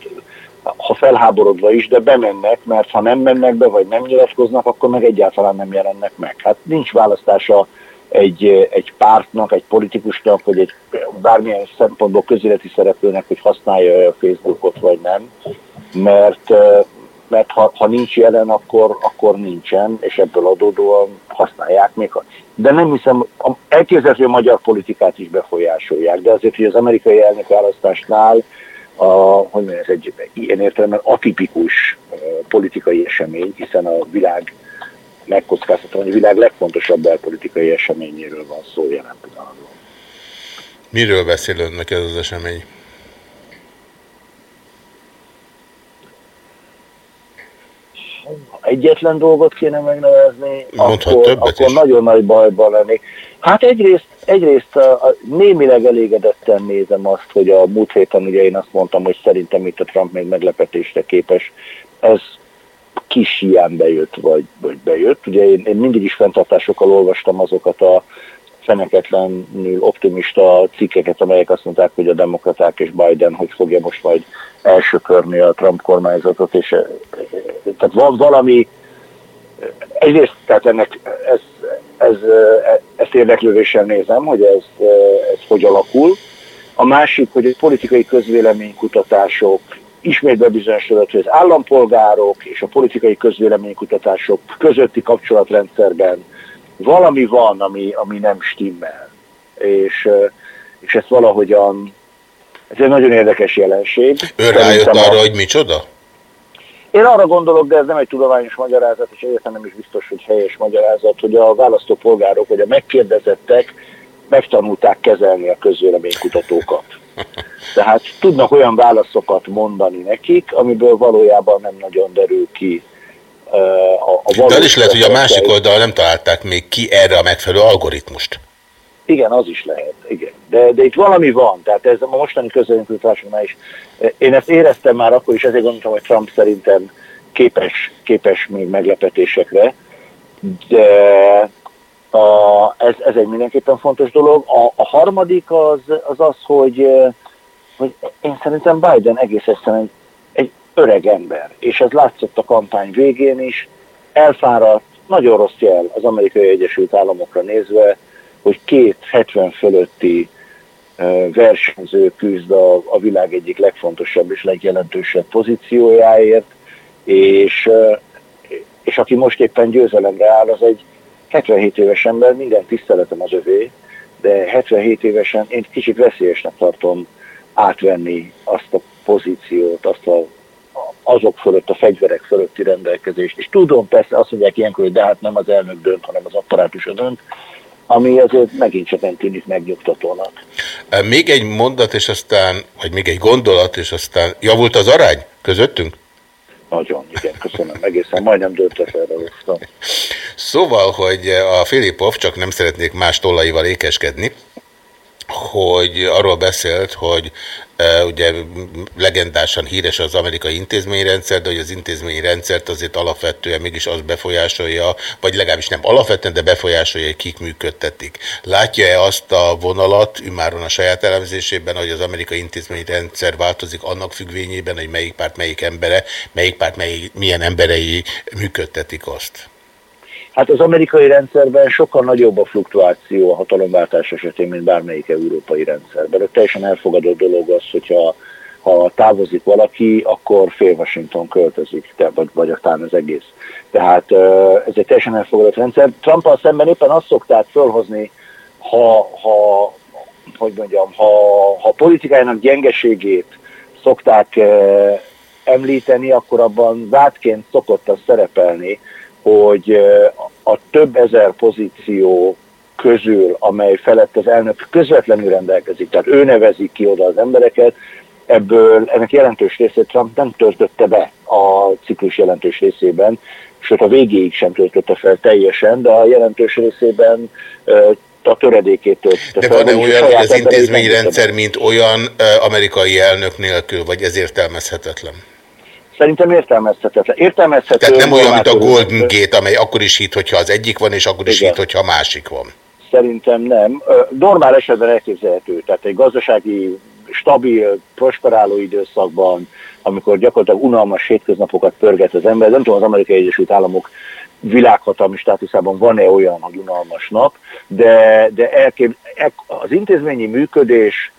ha felháborodva is, de bemennek, mert ha nem mennek be, vagy nem nyilatkoznak, akkor meg egyáltalán nem jelennek meg. Hát nincs választása egy, egy pártnak, egy politikusnak, vagy egy bármilyen szempontból közéleti szereplőnek, hogy használja a Facebookot, vagy nem, mert mert ha, ha nincs jelen, akkor, akkor nincsen, és ebből adódóan használják még. De nem hiszem, elképzelhető, hogy a magyar politikát is befolyásolják, de azért, hogy az amerikai elnökválasztásnál a, hogy mondjam, ez egy ilyen értelemben atipikus politikai esemény, hiszen a világ megkockáztatom, hogy a világ legfontosabb belpolitikai eseményéről van szó jelen pillanatban. Miről beszél önnek ez az esemény? Egyetlen dolgot kéne megnevezni, akkor, akkor nagyon nagy bajban lennék. Hát egyrészt, egyrészt a, a, némileg elégedetten nézem azt, hogy a múlt héten ugye én azt mondtam, hogy szerintem itt a Trump még meglepetésre képes. Ez kis hiány bejött, vagy, vagy bejött. Ugye én, én mindig is fenntartásokkal olvastam azokat a feneketlenül optimista cikkeket, amelyek azt mondták, hogy a demokraták és Biden hogy fogja most majd elsöpörni a Trump kormányzatot, és eh, tehát van valami, egyrészt, tehát ennek ez, ez, eh, ezt érdeklődéssel nézem, hogy ez, eh, ez hogy alakul. A másik, hogy a politikai közvéleménykutatások ismét bebizonyosodott, hogy az állampolgárok és a politikai közvéleménykutatások közötti kapcsolatrendszerben valami van, ami, ami nem stimmel. És, és ezt valahogyan, ez egy nagyon érdekes jelenség. Ön rájött arra, a, hogy micsoda? Én arra gondolok, de ez nem egy tudományos magyarázat, és egyáltalán nem is biztos, hogy helyes magyarázat, hogy a választópolgárok, vagy a megkérdezettek megtanulták kezelni a közvéleménykutatókat. Tehát tudnak olyan válaszokat mondani nekik, amiből valójában nem nagyon derül ki a, a De is lehet, hogy a másik oldal nem találták még ki erre a megfelelő algoritmust. Igen, az is lehet, igen. De, de itt valami van, tehát ez a mostani közönkutatásoknál is. Én ezt éreztem már akkor is, ezért gondoltam, hogy Trump szerintem képes, képes még meglepetésekre, de a, ez, ez egy mindenképpen fontos dolog. A, a harmadik az az, az hogy, hogy én szerintem Biden egész egyszerűen egy öreg ember, és ez látszott a kampány végén is, elfáradt, nagyon rossz jel az Amerikai Egyesült Államokra nézve, hogy két 70 fölötti versenyző küzd a, a világ egyik legfontosabb és legjelentősebb pozíciójáért, és, és aki most éppen győzelemre áll, az egy 77 éves ember, minden tiszteletem az övé, de 77 évesen én kicsit veszélyesnek tartom átvenni azt a pozíciót, azt a, azok fölött, a fegyverek fölötti rendelkezést. És tudom, persze azt mondják ilyenkor, hogy de hát nem az elnök dönt, hanem az apparátus dönt, ami azért megint csak nem tűnik megnyugtatónak. Még egy mondat, és aztán, vagy még egy gondolat, és aztán javult az arány közöttünk? Nagyon, igen, köszönöm. Egészen majdnem döntet erre Szóval, hogy a Filipov, csak nem szeretnék más tollaival ékeskedni, hogy arról beszélt, hogy e, ugye legendásan híres az amerikai intézményrendszer, de hogy az intézményrendszert azért alapvetően mégis az befolyásolja, vagy legalábbis nem alapvetően, de befolyásolja, hogy kik működtetik. Látja-e azt a vonalat, ümáron a saját elemzésében, hogy az amerikai intézményrendszer változik annak függvényében, hogy melyik párt melyik embere, melyik párt melyik, milyen emberei működtetik azt? Hát az amerikai rendszerben sokkal nagyobb a fluktuáció a hatalomváltás esetén, mint bármelyik európai rendszerben. Ott teljesen elfogadott dolog az, hogyha ha távozik valaki, akkor fél Washington költözik, de, vagy, vagy aztán az egész. Tehát ez egy teljesen elfogadott rendszer. Trumpal szemben éppen azt szokták fölhozni, ha, ha hogy mondjam, ha, ha politikájának gyengeségét szokták említeni, akkor abban vádként szokott az szerepelni, hogy a több ezer pozíció közül, amely felett az elnök közvetlenül rendelkezik, tehát ő nevezi ki oda az embereket, ebből ennek jelentős részét Trump nem töltötte be a ciklus jelentős részében, sőt a végéig sem töltötte fel teljesen, de a jelentős részében a töredékét töltötte De van-e olyan, hogy az intézményrendszer, mint olyan amerikai elnök nélkül, vagy ez értelmezhetetlen? Szerintem értelmezhetetlen. Értelmezhető. Tehát nem olyan, mint a Golden Gate, amely akkor is hit, hogyha az egyik van, és akkor is Igen. hit, hogyha a másik van. Szerintem nem. Normál esetben elképzelhető. Tehát egy gazdasági, stabil, prosperáló időszakban, amikor gyakorlatilag unalmas hétköznapokat pörget az ember, nem tudom, az Amerikai Egyesült Államok világhatalmi státuszában van-e olyan, hogy unalmas nap, de, de elkép, az intézményi működés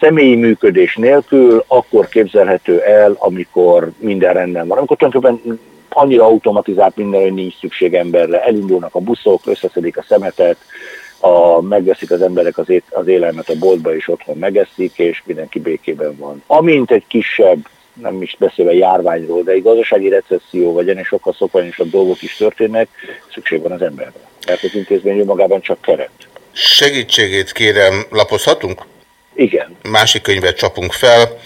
személyi működés nélkül akkor képzelhető el, amikor minden rendben van. Amikor tulajdonképpen annyira automatizált minden, hogy nincs szükség emberre. Elindulnak a buszok, összeszedik a szemetet, a, megveszik az emberek az, ét, az élelmet a boltba, és otthon megeszik, és mindenki békében van. Amint egy kisebb, nem is beszélve járványról, de egy gazdasági recesszió, vagy ennél sokkal szokványosabb dolgok is történnek, szükség van az emberre. Mert az intézmény magában csak keret. Segítségét kérem, lapozhatunk? Igen. Másik könyvet csapunk fel.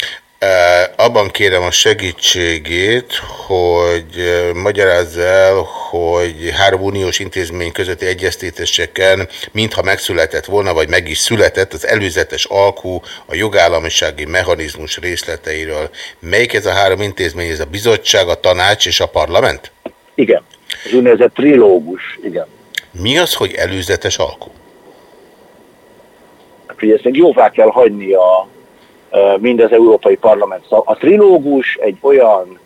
Abban kérem a segítségét, hogy magyarázza el, hogy három uniós intézmény közötti egyeztetéseken mintha megszületett volna, vagy meg is született az előzetes alkú a jogállamisági mechanizmus részleteiről. Melyik ez a három intézmény? Ez a bizottság, a tanács és a parlament? Igen. Az úgynevezett trilógus, igen. Mi az, hogy előzetes alkú? Hogy ezt még jóvá kell hagyni a, mind az Európai Parlament. A trilógus egy olyan,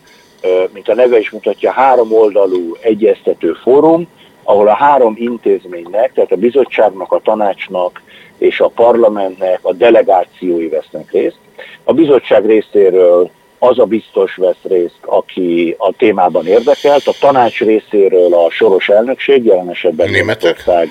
mint a neve is mutatja, három oldalú egyeztető fórum, ahol a három intézménynek, tehát a bizottságnak, a tanácsnak és a parlamentnek a delegációi vesznek részt. A bizottság részéről az a biztos vesz részt, aki a témában érdekelt, a tanács részéről a soros elnökség, jelen esetben Németország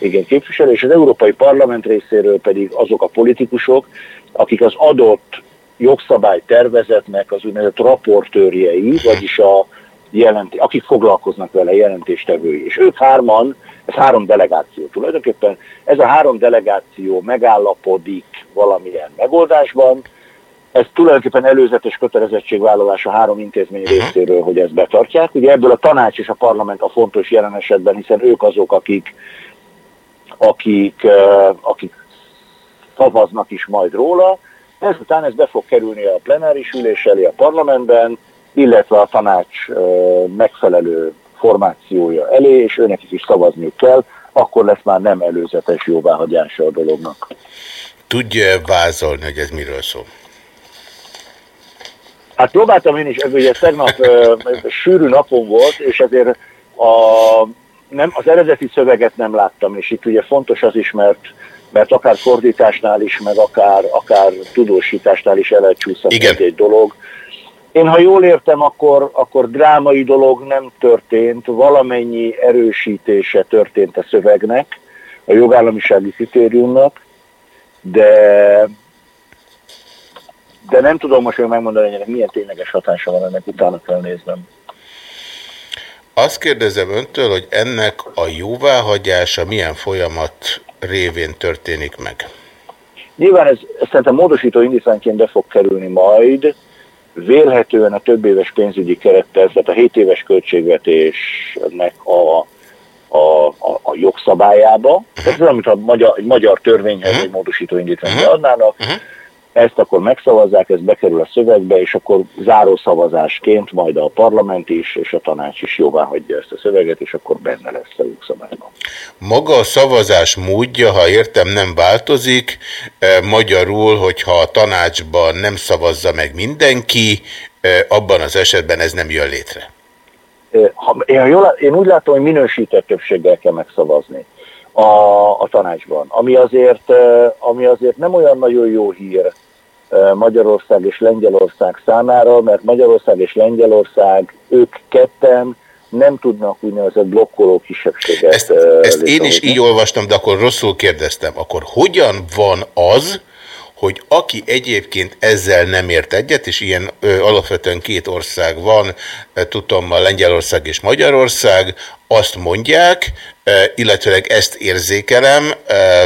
igen, képviselő, és az Európai Parlament részéről pedig azok a politikusok, akik az adott jogszabály tervezetnek az úgynevezett raportőrjei, vagyis a jelenti, akik foglalkoznak vele, jelentéstevői. És ők hárman, ez három delegáció tulajdonképpen, ez a három delegáció megállapodik valamilyen megoldásban, ez tulajdonképpen előzetes kötelezettségvállalás a három intézmény részéről, hogy ezt betartják. Ugye ebből a tanács és a parlament a fontos jelen esetben, hiszen ők azok, akik akik, akik szavaznak is majd róla. Ezután ez be fog kerülni a plenáris ülés elé a parlamentben, illetve a tanács megfelelő formációja elé, és őnek is szavazniuk kell, akkor lesz már nem előzetes jóváhagyása a dolognak. Tudja vázolni, hogy ez miről szól? Hát próbáltam én is, ez ugye tegnap ö, sűrű napom volt, és ezért a, nem, az eredeti szöveget nem láttam, és itt ugye fontos az is, mert mert akár fordításnál is, meg akár, akár tudósításnál is el lehet csúszani egy dolog. Én ha jól értem, akkor, akkor drámai dolog nem történt, valamennyi erősítése történt a szövegnek, a jogállamisági kritériumnak, de, de nem tudom most még megmondani, hogy milyen tényleges hatása van, ennek utána kell néznem. Azt kérdezem öntől, hogy ennek a jóváhagyása milyen folyamat révén történik meg? Nyilván ez, szerintem módosító indítványként be fog kerülni majd, vélhetően a több éves pénzügyi kerettel, tehát a 7 éves költségvetésnek a, a, a, a jogszabályába. Ez az, amit a magyar, egy magyar törvényhez egy módosító indítványt adnának. Ezt akkor megszavazzák, ez bekerül a szövegbe, és akkor záró szavazásként majd a parlament is, és a tanács is jóvá hagyja ezt a szöveget, és akkor benne lesz a jogszabályban. Maga a szavazás módja, ha értem, nem változik. E, magyarul, hogyha a tanácsban nem szavazza meg mindenki, e, abban az esetben ez nem jön létre. E, ha, én, jól, én úgy látom, hogy minősített többséggel kell megszavazni a, a tanácsban, ami azért, ami azért nem olyan nagyon jó hír Magyarország és Lengyelország számára, mert Magyarország és Lengyelország, ők ketten nem tudnak úgynevezett blokkoló kisebbséget. Ezt, ezt én is így olvastam, de akkor rosszul kérdeztem. Akkor hogyan van az, hogy aki egyébként ezzel nem ért egyet, és ilyen ö, alapvetően két ország van, tudom, a Lengyelország és Magyarország, azt mondják, illetőleg ezt érzékelem,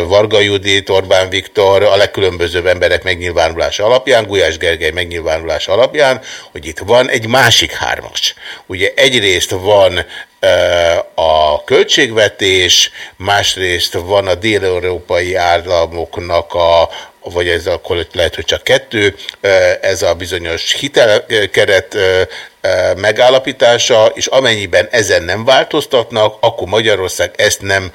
Varga Judit, Orbán Viktor, a legkülönbözőbb emberek megnyilvánulása alapján, Gulyás Gergely megnyilvánulása alapján, hogy itt van egy másik hármas. Ugye egyrészt van a költségvetés, másrészt van a dél-európai államoknak a, vagy ez akkor lehet, hogy csak kettő, ez a bizonyos hitelkeret megállapítása, és amennyiben ezen nem változtatnak, akkor Magyarország ezt nem,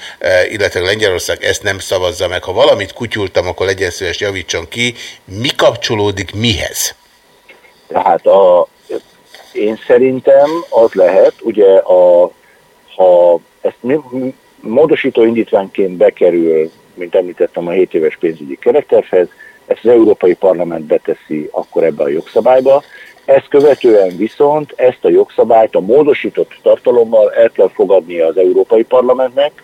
illetve Lengyelország ezt nem szavazza meg. Ha valamit kutyultam, akkor legyen szíves javítson ki. Mi kapcsolódik mihez? Tehát a, én szerintem az lehet, ugye a, ha ezt módosító indítványként bekerül mint említettem, a 7 éves pénzügyi kerettervhez, ezt az Európai Parlament beteszi akkor ebbe a jogszabályba, ezt követően viszont ezt a jogszabályt a módosított tartalommal el kell fogadnia az Európai Parlamentnek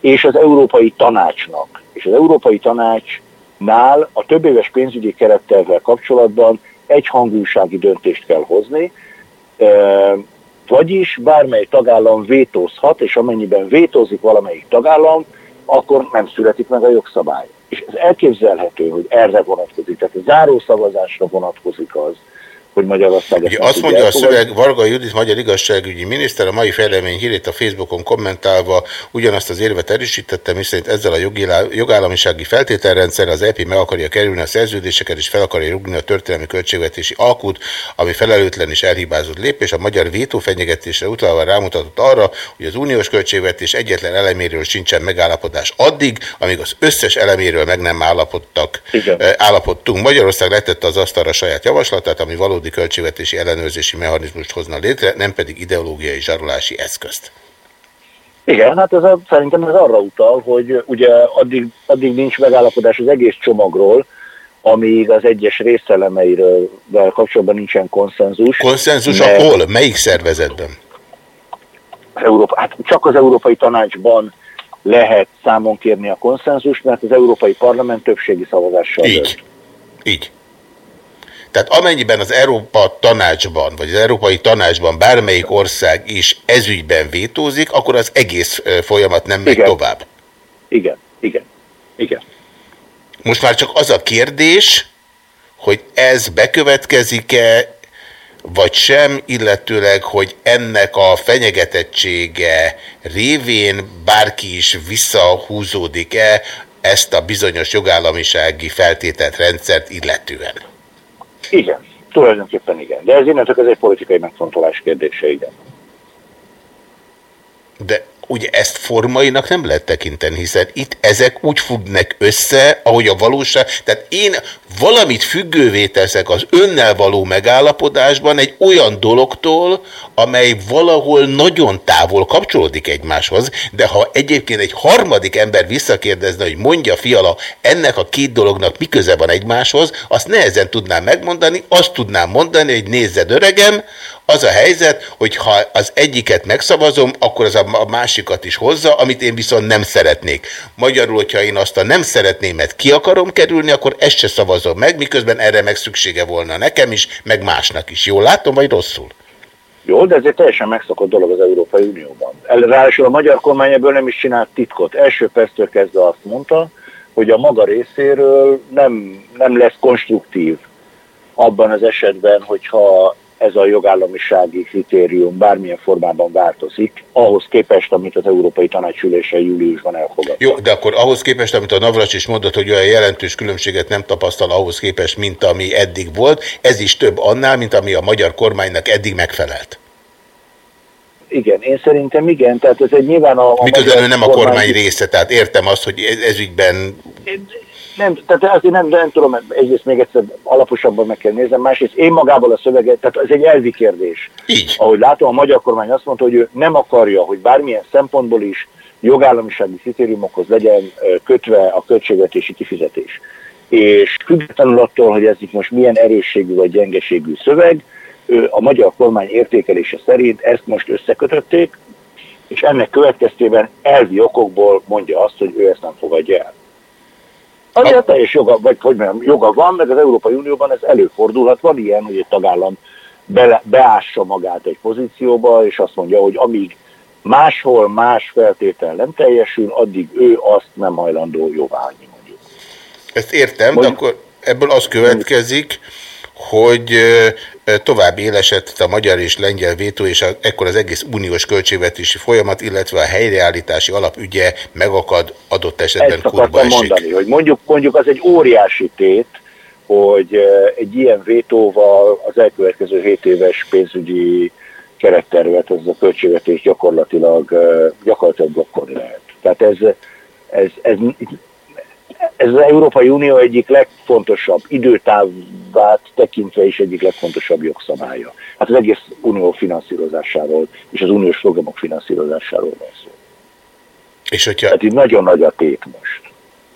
és az Európai Tanácsnak. És az Európai Tanácsnál a több éves pénzügyi kerettervvel kapcsolatban egy hangúsági döntést kell hozni, vagyis bármely tagállam vétózhat, és amennyiben vétózik valamelyik tagállam, akkor nem születik meg a jogszabály. És ez elképzelhető, hogy erre vonatkozik, tehát a zárószavazásra vonatkozik az, hogy Magyarország... Ugye azt mondja a szöveg, Varga Judit magyar igazságügyi miniszter a mai fejlemény hírét a Facebookon kommentálva ugyanazt az érvet erősítette, miszerint ezzel a jogállamisági feltételrendszer az EP meg akarja kerülni a szerződéseket és fel akarja rúgni a történelmi költségvetési alkut, ami felelőtlen és elhibázott lépés. A magyar vétófenyegetésre utalva rámutatott arra, hogy az uniós költségvetés egyetlen eleméről sincsen megállapodás addig, amíg az összes eleméről meg nem állapodtak, állapodtunk. Magyarország letette az asztalra saját javaslatát, ami való valódi költségvetési ellenőrzési mechanizmust hozna létre, nem pedig ideológiai zsarolási eszközt. Igen, hát ez a, szerintem ez arra utal, hogy ugye addig, addig nincs megállapodás az egész csomagról, amíg az egyes részelemeiről kapcsolatban nincsen konszenzus. Konszenzus mert... hol? Melyik szervezetben? Európa, hát csak az Európai Tanácsban lehet számon kérni a konszenzust, mert az Európai Parlament többségi szavazással Így. Dönt. Így. Tehát amennyiben az Európa tanácsban, vagy az Európai Tanácsban bármelyik ország is ezügyben vétózik, akkor az egész folyamat nem megy igen. tovább. Igen, igen, igen. Most már csak az a kérdés, hogy ez bekövetkezik-e, vagy sem, illetőleg, hogy ennek a fenyegetettsége révén bárki is visszahúzódik-e ezt a bizonyos jogállamisági feltételt rendszert illetően. Igen, tulajdonképpen igen. De ez innentől ez egy politikai megfontolás kérdése, igen. De ugye ezt formainak nem lehet tekinteni, hiszen itt ezek úgy függnek össze, ahogy a valóság, tehát én valamit függővé teszek az önnel való megállapodásban egy olyan dologtól, amely valahol nagyon távol kapcsolódik egymáshoz, de ha egyébként egy harmadik ember visszakérdezne, hogy mondja fiala, ennek a két dolognak mi köze van egymáshoz, azt nehezen tudnám megmondani, azt tudnám mondani, hogy nézzed öregem, az a helyzet, hogy ha az egyiket megszavazom, akkor az a másikat is hozza, amit én viszont nem szeretnék. Magyarul, hogyha én azt a nem szeretnémet ki akarom kerülni, akkor ezt se szavazom meg, miközben erre meg szüksége volna nekem is, meg másnak is. Jól látom, vagy rosszul? Jó, de ez egy teljesen megszokott dolog az Európai Unióban. Ráadásul a magyar kormány ebből nem is csinált titkot. Első perctől kezdve azt mondta, hogy a maga részéről nem, nem lesz konstruktív abban az esetben, hogyha ez a jogállamisági kritérium bármilyen formában változik, ahhoz képest, amit az Európai Tanácsülése júliusban elfogadott. Jó, de akkor ahhoz képest, amit a Navracs is mondott, hogy olyan jelentős különbséget nem tapasztal ahhoz képest, mint ami eddig volt, ez is több annál, mint ami a magyar kormánynak eddig megfelelt. Igen, én szerintem igen, tehát ez egy nyilván a... a Miközben ő nem kormány... a kormány része, tehát értem azt, hogy ez, ez ügyben nem, tehát azért nem, nem tudom, egyrészt még egyszer alaposabban meg kell néznem, másrészt én magából a szöveget, tehát ez egy elvi kérdés. Így. Ahogy látom, a magyar kormány azt mondta, hogy ő nem akarja, hogy bármilyen szempontból is jogállamisági kritériumokhoz legyen kötve a költségvetési kifizetés. És függetlenül attól, hogy ez itt most milyen erősségű vagy gyengeségű szöveg, a magyar kormány értékelése szerint ezt most összekötötték, és ennek következtében elvi okokból mondja azt, hogy ő ezt nem fogadja el. Azért teljes joga, vagy hogy mondjam, joga van, meg az Európai Unióban ez előfordulhat. Van ilyen, hogy egy tagállam be, beássa magát egy pozícióba, és azt mondja, hogy amíg máshol más feltétel nem teljesül, addig ő azt nem hajlandó jóváhagyni mondjuk. Ezt értem, mondjuk, de akkor ebből az következik, hogy tovább élesedett a magyar és lengyel vétó, és ekkor az egész uniós költségvetési folyamat, illetve a helyreállítási alapügye megakad adott esetben Ezt akartam mondani, hogy mondjuk, mondjuk az egy óriási tét, hogy egy ilyen vétóval az elkövetkező 7 éves pénzügyi kerettervet, ez a költségvetés gyakorlatilag, gyakorlatilag blokkolni lehet. Tehát ez, ez, ez ez az Európai Unió egyik legfontosabb időtávát tekintve is egyik legfontosabb jogszabálya. Hát az egész unió finanszírozásáról és az uniós programok finanszírozásáról van szó. És hogyha... Tehát itt nagyon nagy a tét most.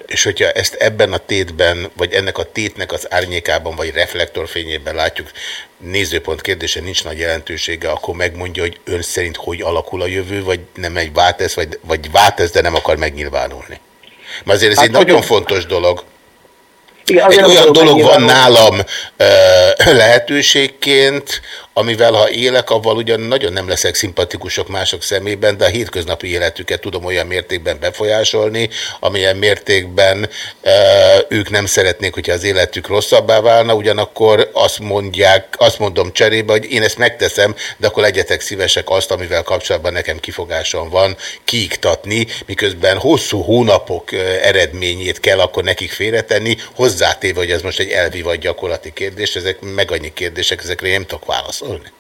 És hogyha ezt ebben a tétben, vagy ennek a tétnek az árnyékában, vagy reflektorfényében látjuk, nézőpont kérdése nincs nagy jelentősége, akkor megmondja, hogy ön szerint hogy alakul a jövő, vagy nem egy váltesz, vagy, vagy váltesz, de nem akar megnyilvánulni. Mert azért ez hát egy nagyon fontos dolog. Igen, egy olyan dolog van nálam ö, lehetőségként, amivel ha élek, avval ugyan nagyon nem leszek szimpatikusok mások szemében, de a hétköznapi életüket tudom olyan mértékben befolyásolni, amilyen mértékben e, ők nem szeretnék, hogyha az életük rosszabbá válna, ugyanakkor azt mondják, azt mondom cserébe, hogy én ezt megteszem, de akkor legyetek szívesek azt, amivel kapcsolatban nekem kifogásom van, kiiktatni, miközben hosszú hónapok eredményét kell akkor nekik félretenni, hozzátéve, hogy ez most egy elvi vagy gyakorlati kérdés, ezek meg annyi kérdések, ezekre nem tudok válaszolni válaszolni?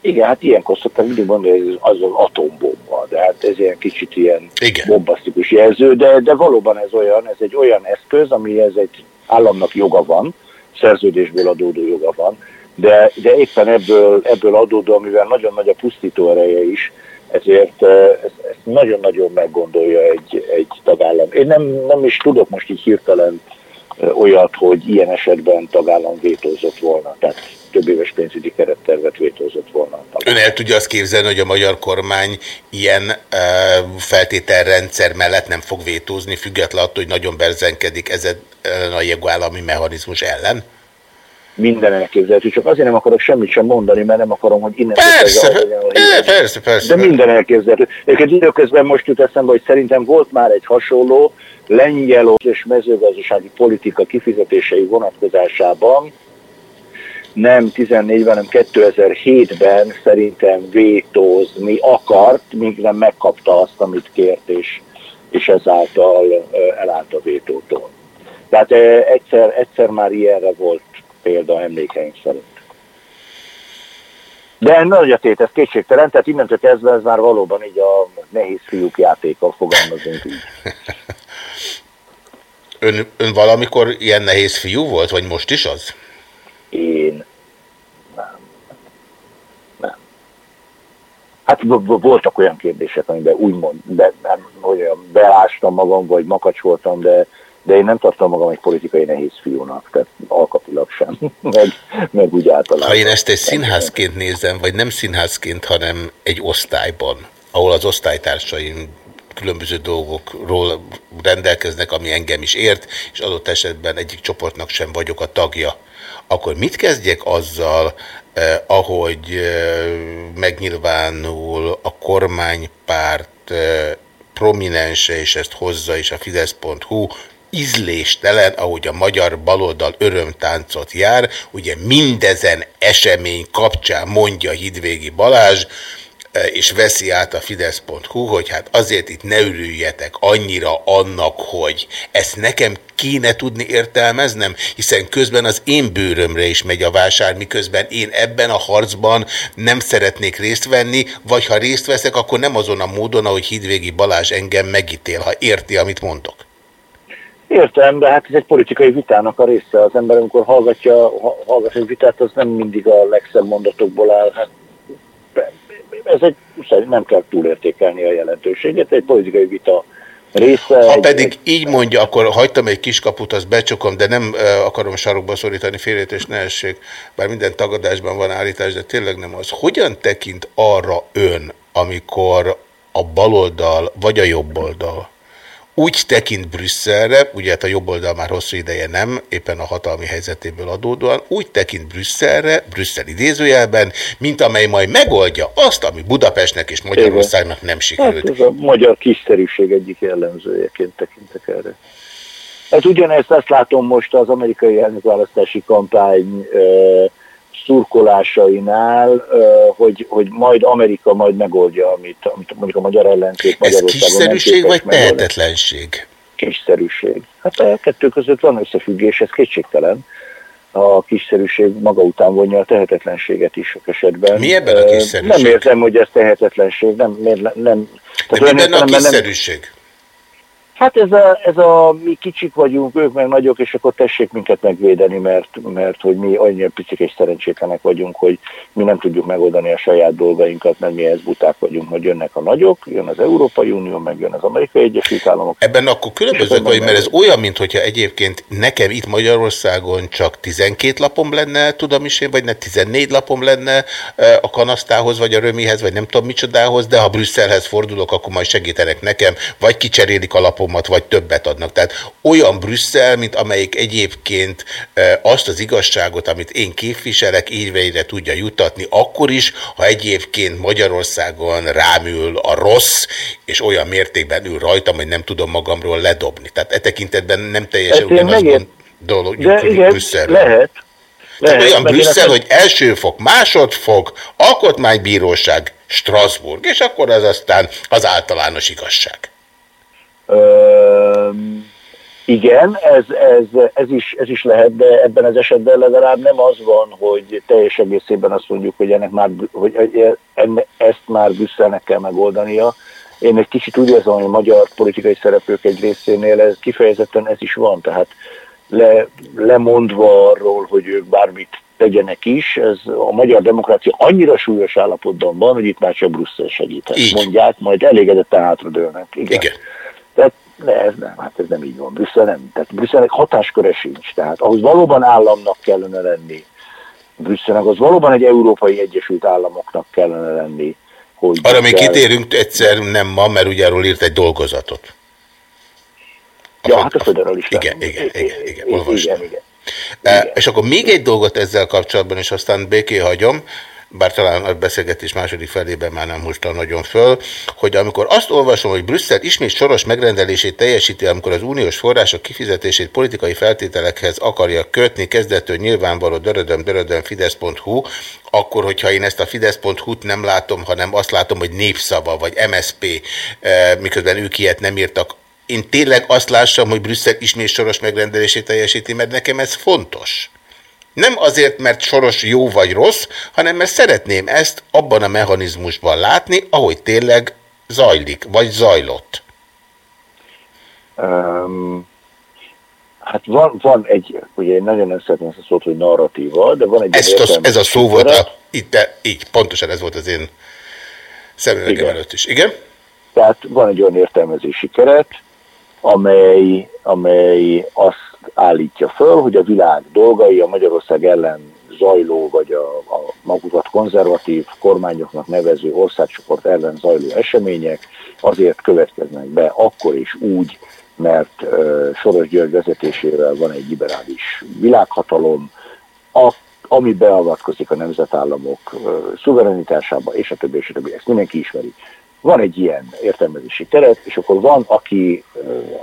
Igen, hát ilyenkor szoktam mindig mondani, hogy az az atombomba, de hát ez ilyen kicsit ilyen Igen. bombasztikus jelző, de, de valóban ez olyan, ez egy olyan eszköz, amihez egy államnak joga van, szerződésből adódó joga van, de, de éppen ebből, ebből adódó, amivel nagyon nagy a pusztító ereje is, ezért ezt, ezt nagyon-nagyon meggondolja egy, egy tagállam. Én nem, nem is tudok most így hirtelen olyat, hogy ilyen esetben tagállam vétózott volna. Tehát több éves pénzügyi kerettervet vétózott volna. Ön el tudja azt képzelni, hogy a magyar kormány ilyen uh, feltételrendszer mellett nem fog vétózni, függetlenül attól, hogy nagyon berzenkedik ezen a jogállami mechanizmus ellen? Minden elképzelhető, csak azért nem akarok semmit sem mondani, mert nem akarom, hogy innen... Persze, persze, persze, persze. De minden elképzelhető. Egyébként időközben most jut eszembe, hogy szerintem volt már egy hasonló lengyel és mezőgazdasági politika kifizetései vonatkozásában, nem 14-ben, hanem 2007-ben szerintem vétózni akart, míg nem megkapta azt, amit kért, és, és ezáltal elállt a vétótól. Tehát egyszer, egyszer már ilyenre volt példa emlékeink szerint. De nagy a tét, ez kétségtelen, tehát innentől kezdve ez már valóban így a nehéz fiúk játéka, fogalmazunk így. Ön, ön valamikor ilyen nehéz fiú volt, vagy most is az? Én nem. Nem. Hát voltak olyan kérdések, amiben úgymond be, nem, olyan beástam magam, vagy makacs voltam, de, de én nem tartom magam egy politikai nehéz fiúnak, tehát alkatilag sem, meg, meg úgy általában. Ha én ezt egy színházként nézem, vagy nem színházként, hanem egy osztályban, ahol az osztálytársaim különböző dolgokról rendelkeznek, ami engem is ért, és adott esetben egyik csoportnak sem vagyok a tagja. Akkor mit kezdjek azzal, eh, ahogy eh, megnyilvánul a kormánypárt eh, prominense, és ezt hozza is a Fidesz.hu, ízléstelen, ahogy a magyar baloldal örömtáncot jár, ugye mindezen esemény kapcsán mondja Hidvégi Balázs, és veszi át a Fidesz.hu, hogy hát azért itt ne ürüljetek annyira annak, hogy ezt nekem kéne tudni értelmeznem, hiszen közben az én bőrömre is megy a vásár, miközben én ebben a harcban nem szeretnék részt venni, vagy ha részt veszek, akkor nem azon a módon, ahogy Hidvégi Balázs engem megítél, ha érti, amit mondok. Értem, de hát ez egy politikai vitának a része. Az ember, amikor hallgatja, hallgat egy vitát, az nem mindig a legszebb mondatokból áll. Hát ez egy, nem kell túlértékelni a jelentőséget, egy politikai vita része. Ha egy, pedig egy, így mondja, akkor hagytam egy kiskaput, azt becsokom, de nem akarom sarokba szorítani félét és ne essék, bár minden tagadásban van állítás, de tényleg nem az. Hogyan tekint arra ön, amikor a baloldal vagy a jobboldal úgy tekint Brüsszelre, ugye hát a jobb oldal már hosszú ideje nem, éppen a hatalmi helyzetéből adódóan, úgy tekint Brüsszelre, Brüsszel idézőjelben, mint amely majd megoldja azt, ami Budapestnek és Magyarországnak nem sikerült. Hát ez a magyar kiszerűség egyik jellemzőjeként tekintek erre. Hát ugyanezt azt látom most az amerikai elnökválasztási kampány szurkolásainál, hogy, hogy majd Amerika majd megoldja, amit, amit mondjuk a magyar ellenzék Magyarországon Ez kiszerűség vagy tehetetlenség? Kiszerűség. Hát a kettő között van összefüggés, ez kétségtelen. A kiszerűség maga után vonja a tehetetlenséget is sok esetben. Mi ebben a kiszerűség? Nem értem, hogy ez tehetetlenség. Nem, nem, nem. De mi benne a kiszerűség? Nem, Hát ez a, ez a mi kicsik vagyunk, ők meg nagyok, és akkor tessék minket megvédeni, mert, mert hogy mi annyira picik és szerencsétlenek vagyunk, hogy mi nem tudjuk megoldani a saját dolgainkat, mert mi ez buták vagyunk, hogy jönnek a nagyok, jön az Európai Unió, meg jön az Amerikai Egyesült Államok. Ebben akkor különbözők vagy, mert ez olyan, mintha egyébként nekem itt Magyarországon csak 12 lapom lenne, tudom is én, vagy ne 14 lapom lenne a kanasztához, vagy a römihez, vagy nem tudom micsodához, de ha Brüsszelhez fordulok, akkor majd segítenek nekem, vagy kicserélik a lapom lapomat, vagy többet adnak. Tehát olyan Brüsszel, mint amelyik egyébként azt az igazságot, amit én képviselek, érveire tudja jutatni, akkor is, ha egyébként Magyarországon rámül a rossz, és olyan mértékben ül rajtam, hogy nem tudom magamról ledobni. Tehát e tekintetben nem teljesen hát ugyanaz dolog, Brüsszel. Lehet, tehát olyan Brüsszel, hogy első fok, másodfok, alkotmánybíróság, Strasbourg, és akkor az aztán az általános igazság. Ö, igen, ez, ez, ez, is, ez is lehet, de ebben az esetben legalább nem az van, hogy teljes egészében azt mondjuk, hogy, ennek már, hogy ezt már Brüsszelnek kell megoldania. Én egy kicsit úgy érzem, hogy a magyar politikai szereplők egy részénél ez kifejezetten ez is van, tehát le, lemondva arról, hogy ők bármit tegyenek is, ez a magyar demokrácia annyira súlyos állapotban van, hogy itt már csak Brüsszel segíthet. Így. Mondják, majd elégedetten hátradőlnek. Igen. Igen. Ne, ez nem, hát ez nem így van. Brüsszel nem. Tehát Brüsszelnek hatásköre sincs. Tehát ahhoz valóban államnak kellene lenni. Brüsszelnek az valóban egy Európai Egyesült Államoknak kellene lenni. Hogy Arra még kitérünk egyszer, nem ma, mert ugye arról írt egy dolgozatot. A ja, hát a föderalista. Igen, igen, igen, igen, igen, igen, igen, igen. igen. És akkor még egy dolgot ezzel kapcsolatban, és aztán béké hagyom bár talán a beszélgetés második felében már nem húzta nagyon föl, hogy amikor azt olvasom, hogy Brüsszel ismét soros megrendelését teljesíti, amikor az uniós források kifizetését politikai feltételekhez akarja kötni, kezdettől nyilvánvaló dörödöm, dörödöm, fidesz.hu, akkor, hogyha én ezt a Fidesz.hu-t nem látom, hanem azt látom, hogy népszava, vagy MSP, eh, miközben ők ilyet nem írtak, én tényleg azt lássam, hogy Brüsszel ismét soros megrendelését teljesíti, mert nekem ez fontos. Nem azért, mert Soros jó vagy rossz, hanem mert szeretném ezt abban a mechanizmusban látni, ahogy tényleg zajlik, vagy zajlott? Um, hát van, van egy, ugye én nagyon nem szeretném ezt a szót, hogy narratíva, de van egy... Ezt a, ez a szó volt, a, itt, így, pontosan ez volt az én szemüvegem előtt is. Igen? Tehát van egy olyan értelmezési keret, amely, amely azt állítja föl, hogy a világ dolgai a Magyarország ellen zajló, vagy a, a magukat konzervatív kormányoknak nevező országcsoport ellen zajló események azért következnek be akkor is úgy, mert uh, Soros György vezetésével van egy liberális világhatalom, a, ami beavatkozik a nemzetállamok uh, szuverenitásába, és a többi, és a többi. Ezt mindenki ismeri. Van egy ilyen értelmezési teret, és akkor van, aki,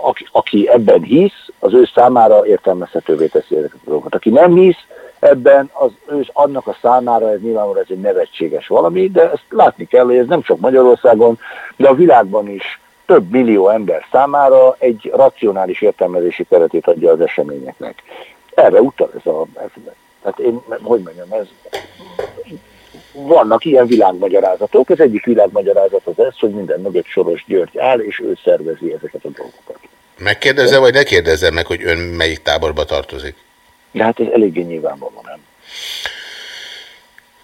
aki, aki ebben hisz, az ő számára értelmezhetővé teszi ezeket a dolgokat. Aki nem hisz, ebben az, ő, annak a számára ez nyilvánvalóan ez egy nevetséges valami, de ezt látni kell, hogy ez nem csak Magyarországon, de a világban is több millió ember számára egy racionális értelmezési keretét adja az eseményeknek. Erre utal ez a... Ez, tehát én, hogy mondjam, ez... Vannak ilyen világmagyarázatok. Az egyik világmagyarázat az ez, hogy minden mögött Soros György áll, és ő szervezi ezeket a dolgokat. Megkérdezze, vagy ne kérdezze meg, hogy ön melyik táborba tartozik? De hát ez eléggé nyilvánvaló, nem?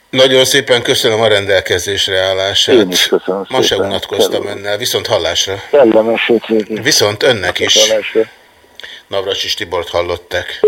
Nagyon szépen köszönöm a rendelkezésre állását. Én is köszönöm Ma se unatkoztam önnel. Viszont hallásra. Kellemes hétvégét. Viszont önnek is. Hallásra. Navracsis Tibort hallották.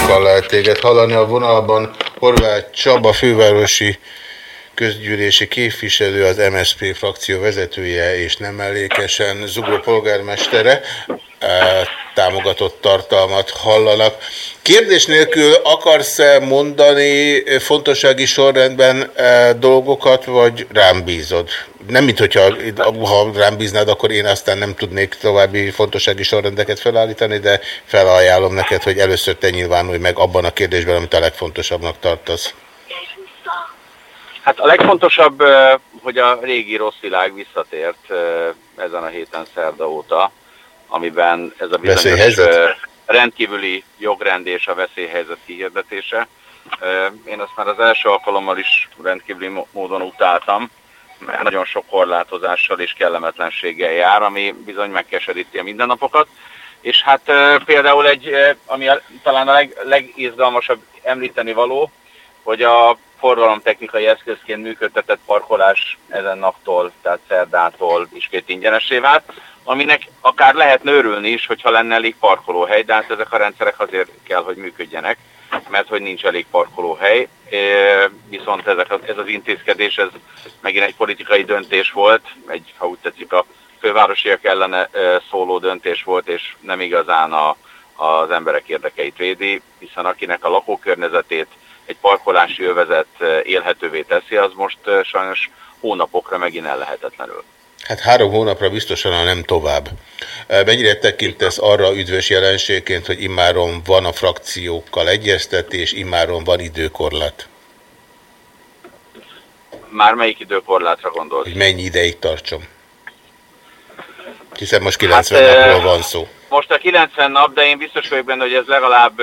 Halkan lehet téged hallani a vonalban. Horváth Csaba fővárosi közgyűlési képviselő, az MSZP frakció vezetője és nem mellékesen Zugó polgármestere támogatott tartalmat hallanak. Kérdés nélkül akarsz-e mondani fontossági sorrendben eh, dolgokat, vagy rám bízod? Nem, mint hogyha ha rám bíznád, akkor én aztán nem tudnék további fontossági sorrendeket felállítani, de felajánlom neked, hogy először te nyilvánulj meg abban a kérdésben, amit a legfontosabbnak tartasz. Hát a legfontosabb, hogy a régi rossz világ visszatért ezen a héten szerda óta, amiben ez a bizonyos rendkívüli jogrend és a veszélyhelyzet kihirdetése. Én azt már az első alkalommal is rendkívüli módon utáltam, mert nagyon sok korlátozással és kellemetlenséggel jár, ami bizony megkeseríti a mindennapokat. És hát például egy, ami talán a leg, legizgalmasabb említeni való, hogy a forgalomtechnikai eszközként működtetett parkolás ezen naptól, tehát szerdától ismét ingyenesé vált, aminek akár lehetne örülni is, hogyha lenne elég parkolóhely, de hát ezek a rendszerek azért kell, hogy működjenek, mert hogy nincs elég parkolóhely, viszont ezek, ez az intézkedés, ez megint egy politikai döntés volt, egy, ha úgy tetszik, a fővárosiak ellene szóló döntés volt, és nem igazán a, az emberek érdekeit védi, hiszen akinek a lakókörnyezetét egy parkolási övezet élhetővé teszi, az most sajnos hónapokra megint ellehetetlenül. Hát három hónapra biztosan, ha nem tovább. Mennyire tekintesz arra üdvös jelenségként, hogy immáron van a frakciókkal egyeztetés, immáron van időkorlát? Már melyik időkorlátra gondolsz? Hogy mennyi ideig tartson? Hiszen most 90 Hát, napról van szó. Most a 90 nap, de én biztos vagyok benne, hogy ez legalább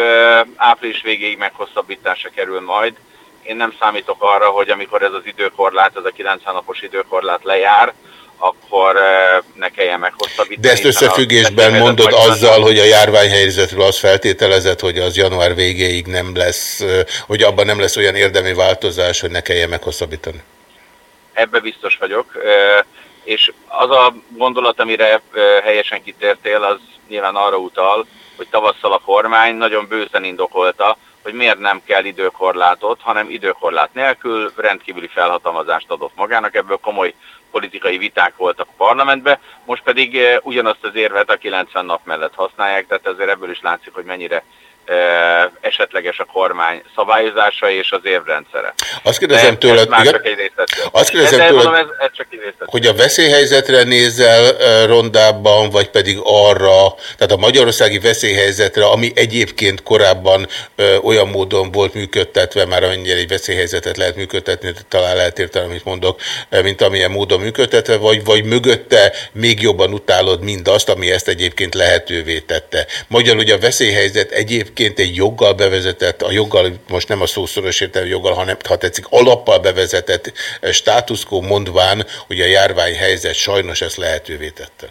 április végéig meghosszabbításra kerül majd. Én nem számítok arra, hogy amikor ez az időkorlát, ez a 90 napos időkorlát lejár, akkor ö, ne kelljen meghosszabbítani. De ezt a összefüggésben veszélyhelyzet mondod azzal, hogy a járványhelyzetről az feltételezett, hogy az január végéig nem lesz, ö, hogy abban nem lesz olyan érdemi változás, hogy ne kelljen meghosszabbítani. ebbe biztos vagyok. Ö, És az a gondolat, amire helyesen kitértél, az nyilván arra utal, hogy tavasszal a kormány nagyon bőszen indokolta, hogy miért nem kell időkorlátot, hanem időkorlát nélkül rendkívüli felhatalmazást adott magának. Ebből komoly politikai viták voltak a parlamentben, most pedig ö, ugyanazt az érvet a 90 nap mellett használják, tehát ezért ebből is látszik, hogy mennyire esetleges a kormány szabályozása és az érvrendszere. Azt kérdezem De tőled, ez igen? csak egy. Azt kérdezem de tőled- mondom, ez, ez csak egy. Hogy a veszélyhelyzetre nézel rondában, vagy pedig arra, tehát a magyarországi veszélyhelyzetre, ami egyébként korábban ö, olyan módon volt működtetve, már amennyire egy veszélyhelyzetet lehet működtetni, talán lehet érteni, amit mondok, mint amilyen módon működtetve, vagy, vagy mögötte még jobban utálod mindazt, ami ezt egyébként lehetővé tette. Magyarul, hogy a veszélyhelyzet egyébként egy joggal bevezetett, a joggal most nem a szószoros értelmű joggal, hanem ha tetszik, alappal bevezetett eh, státuszkó mondván, hogy a járványhelyzet sajnos ezt lehetővé tette.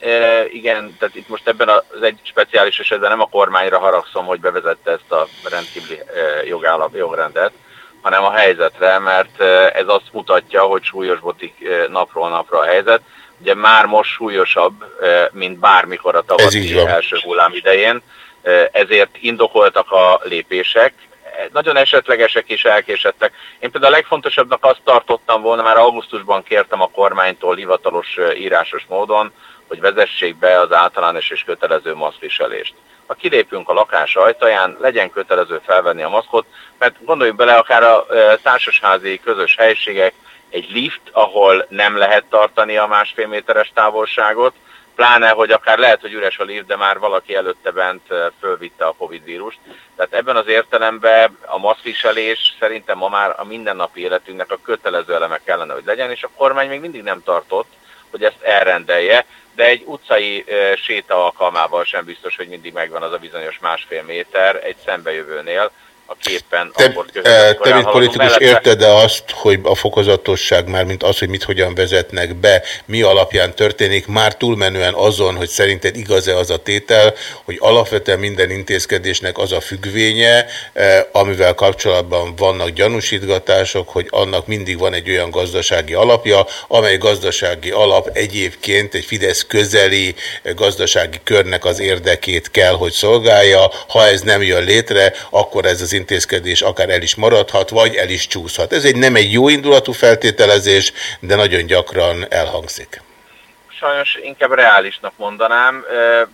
E, igen, tehát itt most ebben az egy speciális esetben nem a kormányra haragszom, hogy bevezette ezt a rendkívüli e, jogállap, jogrendet, hanem a helyzetre, mert ez azt mutatja, hogy súlyosbodik e, napról napra a helyzet. Ugye már most súlyosabb, mint bármikor a tavaszi első hullám idején, ezért indokoltak a lépések, nagyon esetlegesek is elkésettek. Én például a legfontosabbnak azt tartottam volna, már augusztusban kértem a kormánytól hivatalos írásos módon, hogy vezessék be az általános és kötelező maszkviselést. Ha kilépünk a lakás ajtaján, legyen kötelező felvenni a maszkot, mert gondoljuk bele, akár a társasházi közös helyiségek, egy lift, ahol nem lehet tartani a másfél méteres távolságot, pláne, hogy akár lehet, hogy üres a lift, de már valaki előtte bent fölvitte a Covid vírust. Tehát ebben az értelemben a maszkviselés szerintem ma már a mindennapi életünknek a kötelező eleme kellene, hogy legyen, és a kormány még mindig nem tartott, hogy ezt elrendelje, de egy utcai séta alkalmával sem biztos, hogy mindig megvan az a bizonyos másfél méter egy szembejövőnél, a képen Te, akkor eh, között, te mint politikus érted-e azt, hogy a fokozatosság már, mint az, hogy mit hogyan vezetnek be, mi alapján történik, már túlmenően azon, hogy szerinted igaz-e az a tétel, hogy alapvetően minden intézkedésnek az a függvénye, eh, amivel kapcsolatban vannak gyanúsítgatások, hogy annak mindig van egy olyan gazdasági alapja, amely gazdasági alap egyébként egy Fidesz közeli eh, gazdasági körnek az érdekét kell, hogy szolgálja. Ha ez nem jön létre, akkor ez az intézkedés akár el is maradhat, vagy el is csúszhat. Ez egy nem egy jó indulatú feltételezés, de nagyon gyakran elhangzik. Sajnos inkább reálisnak mondanám.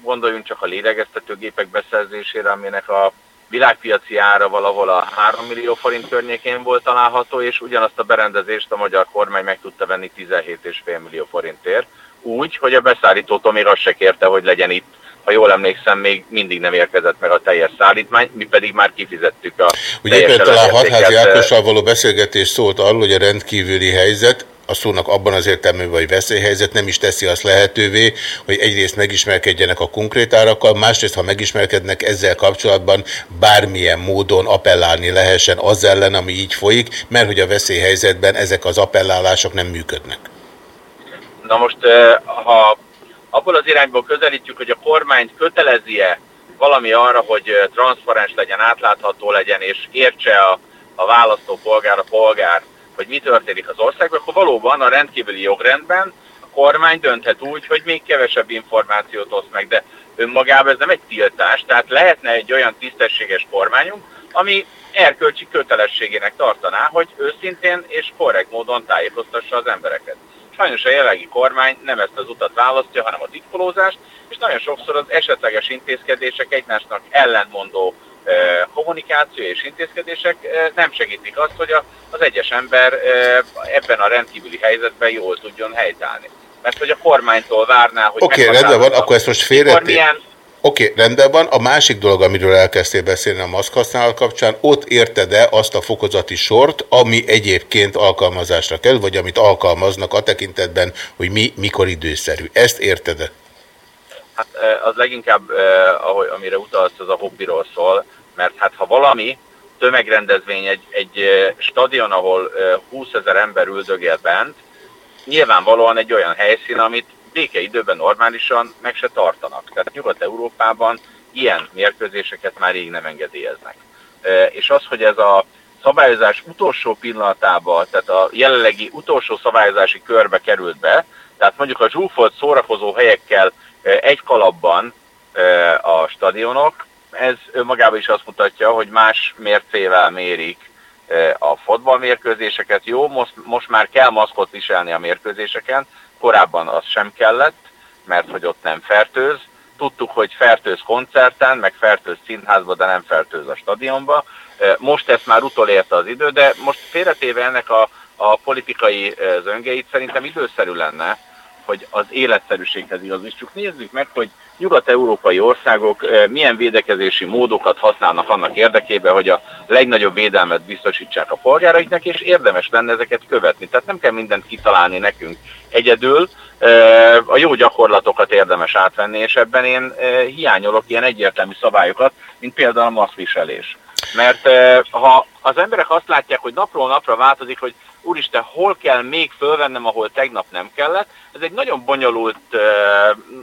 Gondoljunk csak a lélegeztetőgépek beszerzésére, aminek a világpiaci ára valahol a 3 millió forint környékén volt található, és ugyanazt a berendezést a magyar kormány meg tudta venni 17,5 millió forintért. Úgy, hogy a beszállítótól még azt se kérte, hogy legyen itt. Ha jól emlékszem, még mindig nem érkezett meg a teljes szállítmány, mi pedig már kifizettük a Ugye éppen talán Hatházi elértéket, e, Ákossal való beszélgetés szólt arról, hogy a rendkívüli helyzet, a szónak abban az értelmében, hogy veszélyhelyzet nem is teszi azt lehetővé, hogy egyrészt megismerkedjenek a konkrét árakkal, másrészt, ha megismerkednek ezzel kapcsolatban, bármilyen módon appellálni lehessen az ellen, ami így folyik, mert hogy a veszélyhelyzetben ezek az appellálások nem működnek. Na most, ha abból az irányból közelítjük, hogy a kormányt kötelezi-e valami arra, hogy transzparens legyen, átlátható legyen, és értse a, a választópolgár, a polgár, hogy mi történik az országban, akkor valóban a rendkívüli jogrendben a kormány dönthet úgy, hogy még kevesebb információt oszt meg, de önmagában ez nem egy tiltás, tehát lehetne egy olyan tisztességes kormányunk, ami erkölcsi kötelességének tartaná, hogy őszintén és korrekt módon tájékoztassa az embereket. Sajnos a jelenlegi kormány nem ezt az utat választja, hanem a titkolózást, és nagyon sokszor az esetleges intézkedések egymásnak ellentmondó kommunikáció és intézkedések nem segítik azt, hogy az egyes ember ebben a rendkívüli helyzetben jól tudjon helytállni. Mert hogy a kormánytól várná, hogy Oké, okay, rendben van, akkor ezt most mikor félreté... milyen Oké, okay, rendben van. A másik dolog, amiről elkezdtél beszélni a maszkhasználat kapcsán, ott érted-e azt a fokozati sort, ami egyébként alkalmazásra kell, vagy amit alkalmaznak a tekintetben, hogy mi mikor időszerű. Ezt érted-e? Hát az leginkább, ahogy, amire utalsz, az a hobbiról szól, mert hát ha valami tömegrendezvény egy, egy stadion, ahol 20 ezer ember üldögél bent, nyilvánvalóan egy olyan helyszín, amit békeidőben normálisan meg se tartanak. Tehát Nyugat-Európában ilyen mérkőzéseket már rég nem engedélyeznek. És az, hogy ez a szabályozás utolsó pillanatában, tehát a jelenlegi utolsó szabályozási körbe került be, tehát mondjuk a zsúfolt szórakozó helyekkel egy kalapban a stadionok, ez önmagában is azt mutatja, hogy más mércével mérik a fotballmérkőzéseket. Jó, most, most már kell maszkot viselni a mérkőzéseken, korábban az sem kellett, mert hogy ott nem fertőz. Tudtuk, hogy fertőz koncerten, meg fertőz színházba, de nem fertőz a stadionba. Most ezt már utolérte az idő, de most félretéve ennek a, a politikai zöngeit szerintem időszerű lenne, hogy az életszerűséghez igazítsuk. Nézzük meg, hogy nyugat-európai országok milyen védekezési módokat használnak annak érdekében, hogy a legnagyobb védelmet biztosítsák a polgáraiknak, és érdemes lenne ezeket követni. Tehát nem kell mindent kitalálni nekünk egyedül, a jó gyakorlatokat érdemes átvenni, és ebben én hiányolok ilyen egyértelmű szabályokat, mint például a maszkviselés. Mert ha az emberek azt látják, hogy napról napra változik, hogy úristen, hol kell még fölvennem, ahol tegnap nem kellett, ez egy nagyon bonyolult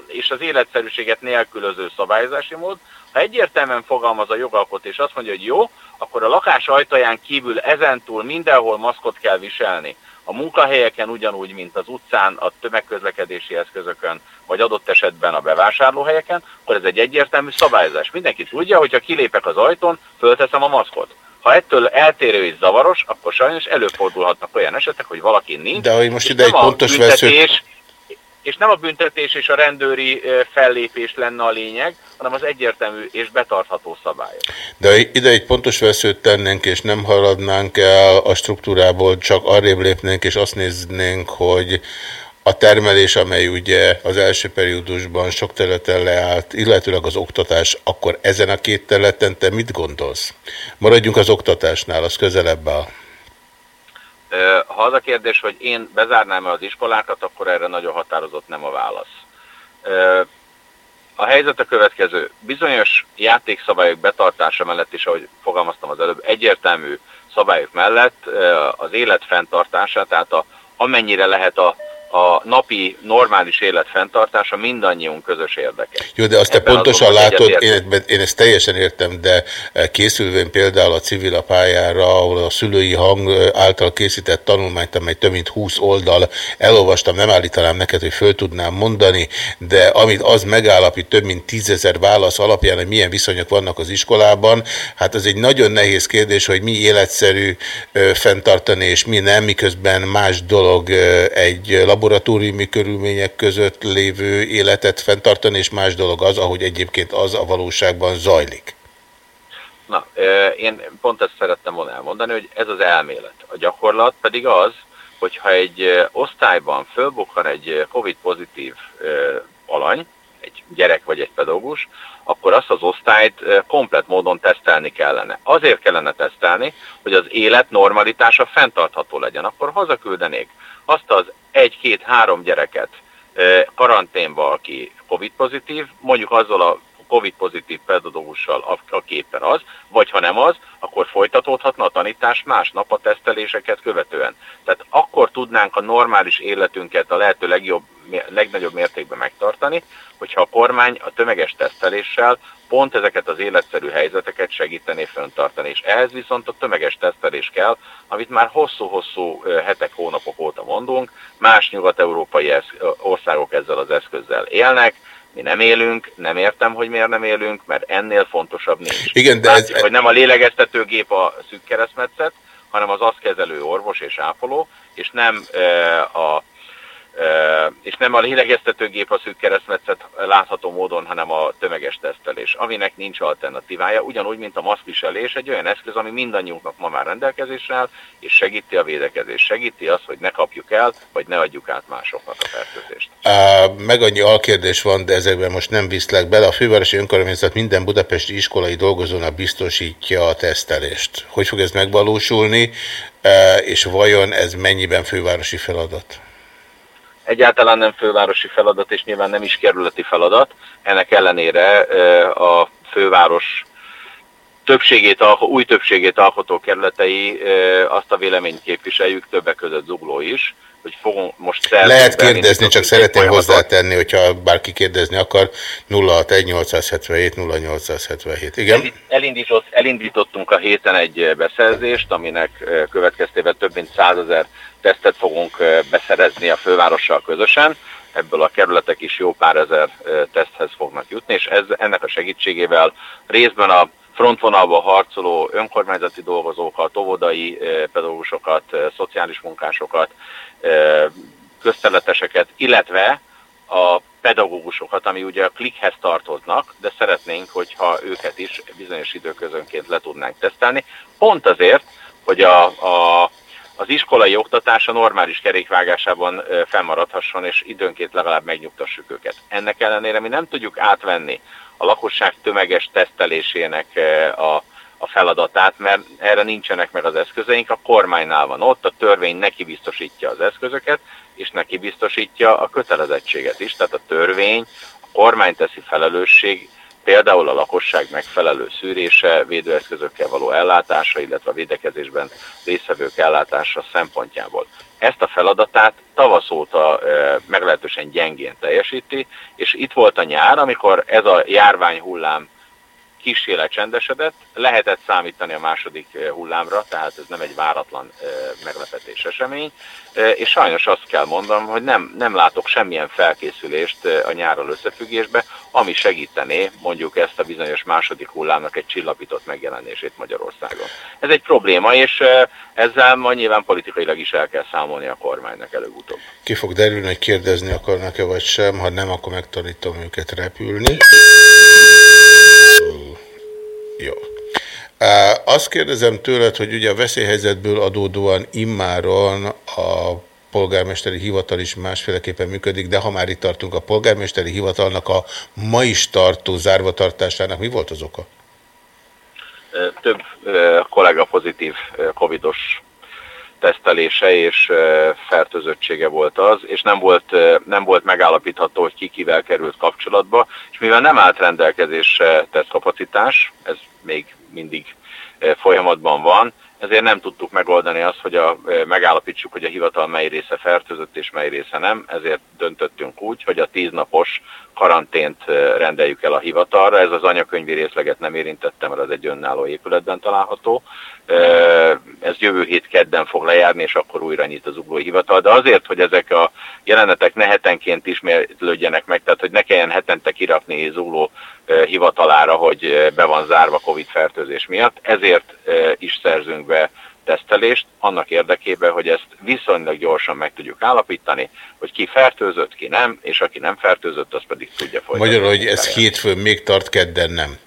és az életszerűséget nélkülöző szabályozási mód. Ha egyértelműen fogalmaz a jogalkot és azt mondja, hogy jó, akkor a lakás ajtaján kívül ezentúl mindenhol maszkot kell viselni. A munkahelyeken ugyanúgy, mint az utcán, a tömegközlekedési eszközökön, vagy adott esetben a bevásárlóhelyeken, akkor ez egy egyértelmű szabályozás. Mindenki tudja, hogy ha kilépek az ajtón, fölteszem a maszkot. Ha ettől eltérő és zavaros, akkor sajnos előfordulhatnak olyan esetek, hogy valaki nincs. De hogy most ide egy pontos vesző... És nem a büntetés és a rendőri fellépés lenne a lényeg, hanem az egyértelmű és betartható szabályok. De ide egy pontos veszőt tennénk, és nem haladnánk el a struktúrából, csak arrébb lépnénk, és azt néznénk, hogy a termelés, amely ugye az első periódusban sok területen leállt, illetőleg az oktatás, akkor ezen a két területen te mit gondolsz? Maradjunk az oktatásnál, az közelebb áll. Ha az a kérdés, hogy én bezárnám-e az iskolákat, akkor erre nagyon határozott nem a válasz. A helyzet a következő. Bizonyos játékszabályok betartása mellett is, ahogy fogalmaztam az előbb, egyértelmű szabályok mellett az élet fenntartása, tehát a, amennyire lehet a a napi normális élet fenntartása mindannyiunk közös érdeke. Jó, de azt te pontosan látod, én, én ezt teljesen értem, de készülvén például a civil pályára, ahol a szülői hang által készített tanulmányt, amely több mint 20 oldal, elolvastam, nem állítanám neked, hogy föl tudnám mondani, de amit az megállapít több mint tízezer válasz alapján, hogy milyen viszonyok vannak az iskolában, hát ez egy nagyon nehéz kérdés, hogy mi életszerű fenntartani, és mi nem, miközben más dolog egy laboratóriumi körülmények között lévő életet fenntartani, és más dolog az, ahogy egyébként az a valóságban zajlik. Na, én pont ezt szerettem volna elmondani, hogy ez az elmélet. A gyakorlat pedig az, hogyha egy osztályban fölbukkan egy COVID-pozitív alany, egy gyerek vagy egy pedagógus, akkor azt az osztályt komplet módon tesztelni kellene. Azért kellene tesztelni, hogy az élet normalitása fenntartható legyen. Akkor hazaküldenék azt az egy-két-három gyereket karanténba, aki COVID-pozitív, mondjuk azzal a COVID-pozitív pedagógussal, a képen az, vagy ha nem az, akkor folytatódhatna a tanítás másnap a teszteléseket követően. Tehát akkor tudnánk a normális életünket a lehető legjobb, legnagyobb mértékben megtartani, hogyha a kormány a tömeges teszteléssel pont ezeket az életszerű helyzeteket segítené föntartani. És ehhez viszont a tömeges tesztelés kell, amit már hosszú-hosszú hetek, hónapok óta mondunk, más nyugat-európai országok ezzel az eszközzel élnek, mi nem élünk, nem értem, hogy miért nem élünk, mert ennél fontosabb nincs. Igen, de Látszik, ez... hogy nem a lélegeztetőgép a szűk keresztmetszet, hanem az azt kezelő orvos és ápoló, és nem e, a és nem a lélegeztetőgép a szűk keresztmetszet látható módon, hanem a tömeges tesztelés, aminek nincs alternatívája, ugyanúgy, mint a maszkviselés, egy olyan eszköz, ami mindannyiunknak ma már rendelkezésre áll, és segíti a védekezést, segíti azt, hogy ne kapjuk el, vagy ne adjuk át másoknak a fertőzést. Meg annyi alkérdés van, de ezekben most nem viszlek bele. A fővárosi önkormányzat minden budapesti iskolai dolgozónak biztosítja a tesztelést. Hogy fog ez megvalósulni, és vajon ez mennyiben fővárosi feladat? Egyáltalán nem fővárosi feladat, és nyilván nem is kerületi feladat. Ennek ellenére a főváros többségét, új többségét alkotó kerületei azt a véleményt képviseljük, többek között Zugló is, hogy fogunk most Lehet kérdezni, csak szeretném hozzátenni, hogyha bárki kérdezni akar, 061877 0877. Igen? Elindított, elindítottunk a héten egy beszerzést, aminek következtében több mint 100 ezer tesztet fogunk beszerezni a fővárossal közösen. Ebből a kerületek is jó pár ezer teszthez fognak jutni, és ez, ennek a segítségével részben a frontvonalban harcoló önkormányzati dolgozókat, óvodai pedagógusokat, szociális munkásokat, közterületeseket, illetve a pedagógusokat, ami ugye a klikhez tartoznak, de szeretnénk, hogyha őket is bizonyos időközönként le tudnánk tesztelni. Pont azért, hogy a, a, az iskolai oktatás a normális kerékvágásában fennmaradhasson, és időnként legalább megnyugtassuk őket. Ennek ellenére mi nem tudjuk átvenni a lakosság tömeges tesztelésének a, a feladatát, mert erre nincsenek meg az eszközeink, a kormánynál van ott, a törvény neki biztosítja az eszközöket, és neki biztosítja a kötelezettséget is, tehát a törvény, a kormány teszi felelősség, például a lakosság megfelelő szűrése, védőeszközökkel való ellátása, illetve a védekezésben részvevők ellátása szempontjából. Ezt a feladatát tavasz óta meglehetősen gyengén teljesíti, és itt volt a nyár, amikor ez a járvány hullám kicsi lecsendesedett, lehetett számítani a második eh, hullámra, tehát ez nem egy váratlan eh, meglepetés esemény, eh, és sajnos azt kell mondanom, hogy nem, nem látok semmilyen felkészülést a nyárral összefüggésbe, ami segítené mondjuk ezt a bizonyos második hullámnak egy csillapított megjelenését Magyarországon. Ez egy probléma, és ezzel ma nyilván politikailag is el kell számolni a kormánynak előbb-utóbb. Ki fog derülni, hogy kérdezni akarnak-e vagy sem, ha nem, akkor megtanítom őket repülni. Jó. Azt kérdezem tőled, hogy ugye a veszélyhelyzetből adódóan immáron a polgármesteri hivatal is másféleképpen működik, de ha már itt tartunk, a polgármesteri hivatalnak a ma is tartó zárvatartásának mi volt az oka? Több kollega pozitív covidos tesztelése és fertőzöttsége volt az, és nem volt, nem volt megállapítható, hogy ki kivel került kapcsolatba, és mivel nem állt rendelkezésre tesztkapacitás, ez még mindig folyamatban van, ezért nem tudtuk megoldani azt, hogy a, megállapítsuk, hogy a hivatal mely része fertőzött és mely része nem, ezért döntöttünk úgy, hogy a tíznapos karantént rendeljük el a hivatalra. Ez az anyakönyvi részleget nem érintettem, mert az egy önálló épületben található. Ez jövő hét kedden fog lejárni, és akkor újra nyit az uglói hivatal. De azért, hogy ezek a jelenetek ne hetenként ismétlődjenek meg, tehát hogy ne kelljen hetente kirakni zugló hivatalára, hogy be van zárva Covid fertőzés miatt, ezért is szerzünk be tesztelést annak érdekében, hogy ezt viszonylag gyorsan meg tudjuk állapítani, hogy ki fertőzött, ki nem, és aki nem fertőzött, az pedig tudja folytatni. Magyarul, hogy ez hétfőn még tart, kedden nem.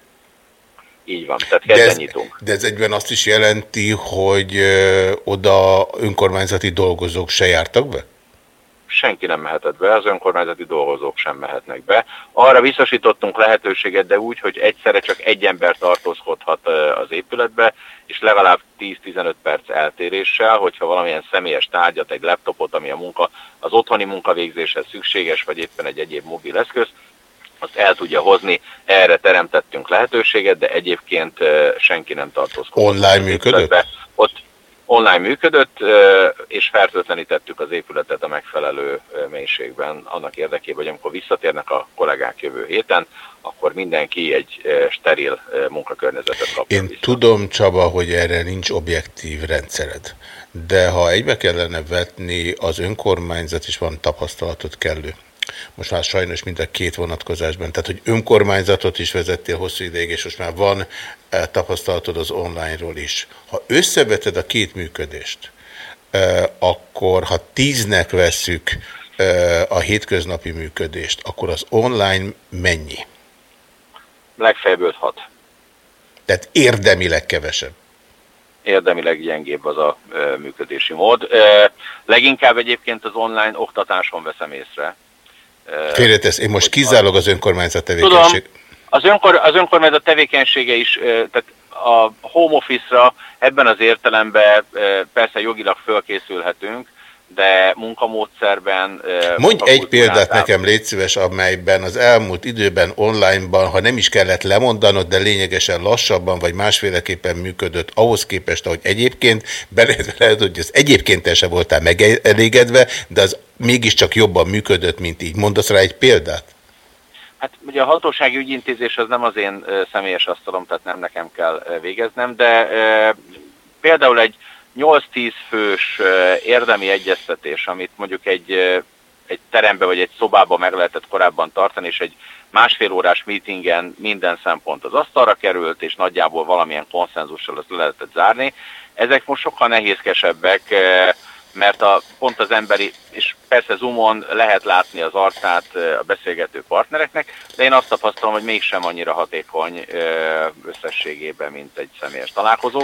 Így van, tehát kedden de ez, nyitunk. De ez egyben azt is jelenti, hogy ö, oda önkormányzati dolgozók se jártak be? Senki nem mehetett be, az önkormányzati dolgozók sem mehetnek be. Arra biztosítottunk lehetőséget, de úgy, hogy egyszerre csak egy ember tartózkodhat az épületbe, és legalább 10-15 perc eltéréssel, hogyha valamilyen személyes tárgyat, egy laptopot, ami a munka, az otthoni munkavégzéshez szükséges, vagy éppen egy egyéb mobil eszköz, azt el tudja hozni, erre teremtettünk lehetőséget, de egyébként senki nem tartózkodott. Online működött? Ott online működött, és fertőtlenítettük az épületet a megfelelő mélységben annak érdekében, hogy amikor visszatérnek a kollégák jövő héten, akkor mindenki egy steril munkakörnyezetet kap. Én vissza. tudom, Csaba, hogy erre nincs objektív rendszered, de ha egybe kellene vetni, az önkormányzat is van tapasztalatot kellő most már sajnos mind a két vonatkozásban, tehát hogy önkormányzatot is vezettél hosszú ideig, és most már van eh, tapasztalatod az online-ról is. Ha összeveted a két működést, eh, akkor ha tíznek vesszük eh, a hétköznapi működést, akkor az online mennyi? Legfeljebb 5-6. Tehát érdemileg kevesebb érdemileg gyengébb az a működési mód. Leginkább egyébként az online oktatáson veszem észre, Félretesz, én most kizárólag az önkormányzat tevékenység. Tudom, az, önkor, az önkormányzat tevékenysége is, tehát a home office-ra ebben az értelemben persze jogilag fölkészülhetünk, de munkamódszerben... Mondj egy példát nekem, légy szíves, amelyben az elmúlt időben onlineban, ha nem is kellett lemondanod, de lényegesen lassabban, vagy másféleképpen működött ahhoz képest, ahogy egyébként, beled lehet, hogy az egyébként se voltál megelégedve, de az mégiscsak jobban működött, mint így. Mondasz rá egy példát? Hát ugye a hatósági ügyintézés az nem az én személyes asztalom, tehát nem nekem kell végeznem, de e, például egy 8-10 fős érdemi egyeztetés, amit mondjuk egy, egy terembe vagy egy szobába meg lehetett korábban tartani, és egy másfél órás meetingen minden szempont az asztalra került, és nagyjából valamilyen konszenzussal azt le lehetett zárni. Ezek most sokkal nehézkesebbek, mert a, pont az emberi, és persze Zoomon lehet látni az arcát a beszélgető partnereknek, de én azt tapasztalom, hogy mégsem annyira hatékony összességében, mint egy személyes találkozó.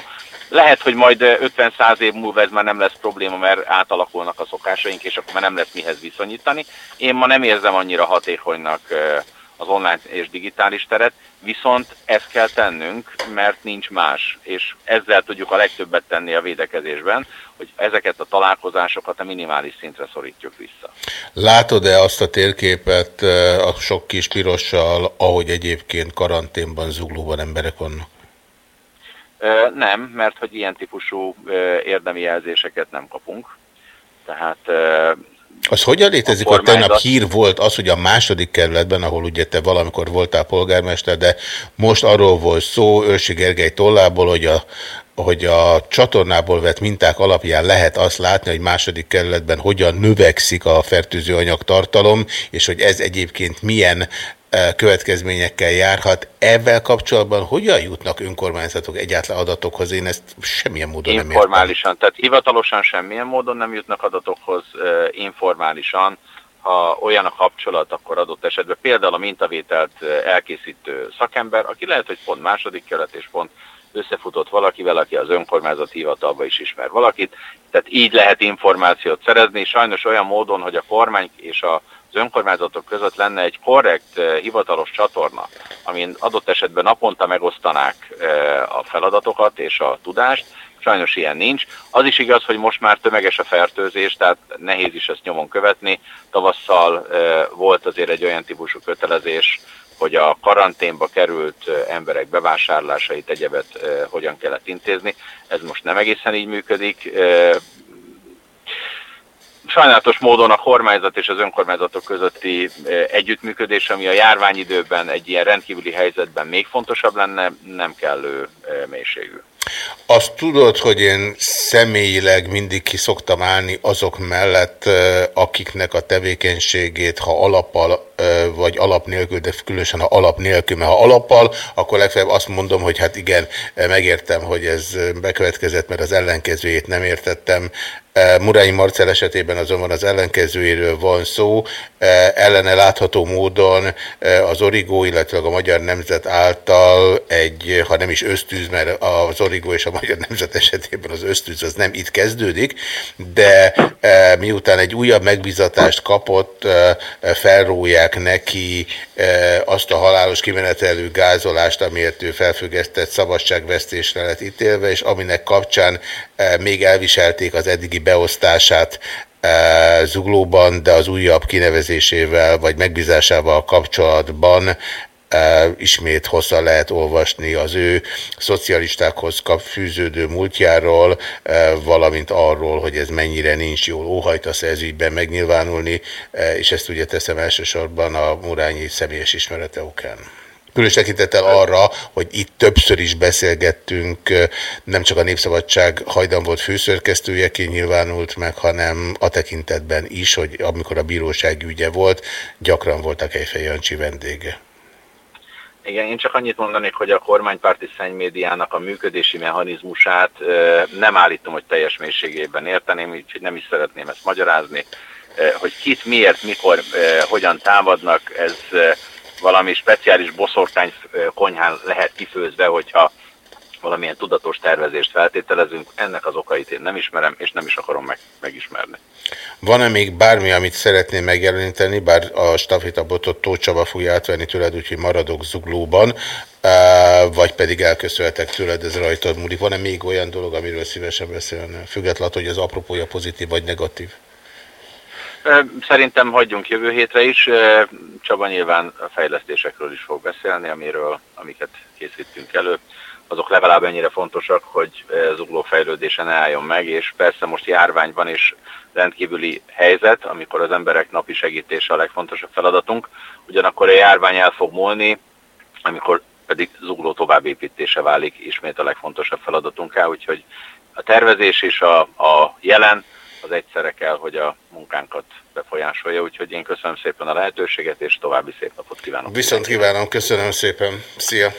Lehet, hogy majd 50-100 év múlva ez már nem lesz probléma, mert átalakulnak a szokásaink, és akkor már nem lesz mihez viszonyítani. Én ma nem érzem annyira hatékonynak az online és digitális teret, viszont ezt kell tennünk, mert nincs más, és ezzel tudjuk a legtöbbet tenni a védekezésben, hogy ezeket a találkozásokat a minimális szintre szorítjuk vissza. Látod-e azt a térképet a sok kis pirossal, ahogy egyébként karanténban, zuglóban emberek vannak? Nem, mert hogy ilyen típusú érdemi jelzéseket nem kapunk. Tehát az hogyan létezik, hogy tegnap hír volt az, hogy a második kerületben, ahol ugye te valamikor voltál polgármester, de most arról volt szó Őrsi Gergely tollából, hogy a, hogy a csatornából vett minták alapján lehet azt látni, hogy második kerületben hogyan növekszik a fertőzőanyag tartalom, és hogy ez egyébként milyen következményekkel járhat. Ezzel kapcsolatban hogyan jutnak önkormányzatok egyáltalán adatokhoz? Én ezt semmilyen módon nem értem. Informálisan, tehát hivatalosan semmilyen módon nem jutnak adatokhoz, informálisan, ha olyan a kapcsolat, akkor adott esetben például a mintavételt elkészítő szakember, aki lehet, hogy pont második kelet és pont összefutott valakivel, aki az önkormányzat hivatalba is ismer valakit. Tehát így lehet információt szerezni, sajnos olyan módon, hogy a kormány és a az önkormányzatok között lenne egy korrekt, eh, hivatalos csatorna, amin adott esetben naponta megosztanák eh, a feladatokat és a tudást, sajnos ilyen nincs. Az is igaz, hogy most már tömeges a fertőzés, tehát nehéz is ezt nyomon követni. Tavasszal eh, volt azért egy olyan típusú kötelezés, hogy a karanténba került emberek bevásárlásait, egyebet hogyan kellett intézni. Ez most nem egészen így működik sajnálatos módon a kormányzat és az önkormányzatok közötti együttműködés, ami a járványidőben egy ilyen rendkívüli helyzetben még fontosabb lenne, nem kellő mélységű. Azt tudod, hogy én személyileg mindig ki szoktam állni azok mellett, akiknek a tevékenységét, ha alappal vagy alap nélkül, de különösen ha alap nélkül, mert ha alappal, akkor legfeljebb azt mondom, hogy hát igen, megértem, hogy ez bekövetkezett, mert az ellenkezőjét nem értettem, Murányi Marcel esetében azonban az ellenkezőjéről van szó. Ellene látható módon az Origó, illetve a Magyar Nemzet által egy, ha nem is ösztűz, mert az Origó és a Magyar Nemzet esetében az ösztűz az nem itt kezdődik, de miután egy újabb megbizatást kapott, felróják neki azt a halálos kimenetelő gázolást, amiért ő felfüggesztett szabadságvesztésre lett ítélve, és aminek kapcsán még elviselték az eddigi beosztását e, Zuglóban, de az újabb kinevezésével vagy megbízásával kapcsolatban e, ismét hosszan lehet olvasni az ő szocialistákhoz kap fűződő múltjáról, valamint arról, hogy ez mennyire nincs jól óhajtasz ez ügyben megnyilvánulni, és ezt ugye teszem elsősorban a Murányi személyes ismerete okán. Különös tekintettel arra, hogy itt többször is beszélgettünk, nem csak a Népszabadság hajdan volt főszerkesztőjeként nyilvánult meg, hanem a tekintetben is, hogy amikor a bíróság ügye volt, gyakran voltak egy Jancsi vendége. Igen, én csak annyit mondanék, hogy a kormánypárti szennymédiának a működési mechanizmusát nem állítom, hogy teljes mélységében érteném, úgyhogy nem is szeretném ezt magyarázni. Hogy kit, miért, mikor, hogyan támadnak, ez valami speciális boszorkány konyhán lehet kifőzve, hogyha valamilyen tudatos tervezést feltételezünk. Ennek az okait én nem ismerem, és nem is akarom meg, megismerni. Van-e még bármi, amit szeretném megjeleníteni, bár a stafétabotot Tóth Csaba fogja átvenni tőled, úgyhogy maradok zuglóban, vagy pedig elköszönhetek tőled, ez rajtad múlik. Van-e még olyan dolog, amiről szívesen beszélne? Függetlenül, hogy az apropója pozitív vagy negatív? Szerintem hagyjunk jövő hétre is. Csaba nyilván a fejlesztésekről is fog beszélni, amiről, amiket készítünk elő. Azok legalább ennyire fontosak, hogy zugló fejlődése ne álljon meg, és persze most járvány van, és rendkívüli helyzet, amikor az emberek napi segítése a legfontosabb feladatunk. Ugyanakkor a járvány el fog múlni, amikor pedig zugló továbbépítése válik ismét a legfontosabb feladatunká, úgyhogy a tervezés és a, a jelen az egyszerre kell, hogy a munkánkat befolyásolja, úgyhogy én köszönöm szépen a lehetőséget, és további szép napot kívánok. Viszont kívánom, köszönöm szépen. Szia!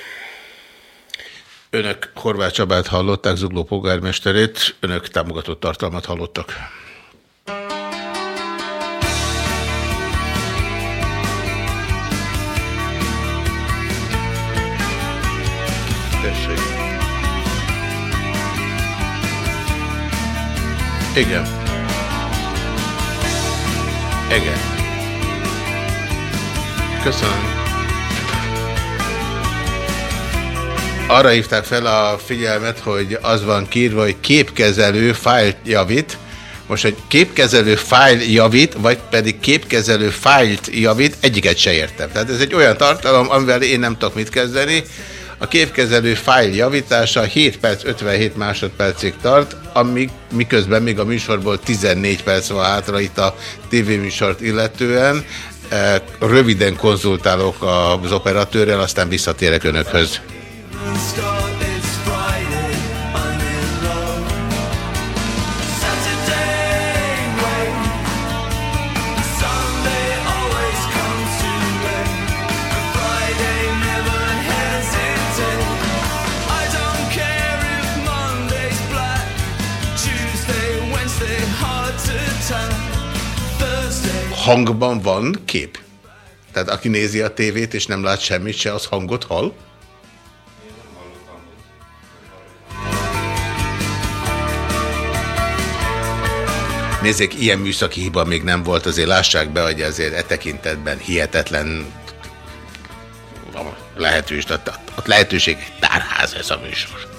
Önök Horváth Csabát hallották, Zugló polgármesterét, önök támogatott tartalmat hallottak. Tessék. Igen. Igen. Köszönöm. Arra hívták fel a figyelmet, hogy az van kírva, hogy képkezelő fájlt javít. Most egy képkezelő fájl javít, vagy pedig képkezelő fájlt javít, egyiket se értem. Tehát ez egy olyan tartalom, amivel én nem tudok mit kezdeni. A képkezelő fájl javítása 7 perc 57 másodpercig tart, amíg, miközben még a műsorból 14 perc van hátra itt a tévéműsort illetően. Eh, Röviden konzultálok az operatőrrel, aztán visszatérek önökhöz. Start, Hangban van kép? Tehát aki nézi a tévét és nem lát semmit se, az hangot hall? Nézzék, ilyen műszaki hiba még nem volt, azért lássák be, hogy azért e tekintetben hihetetlen lehetős, tehát a lehetőség tárház ez a műsor.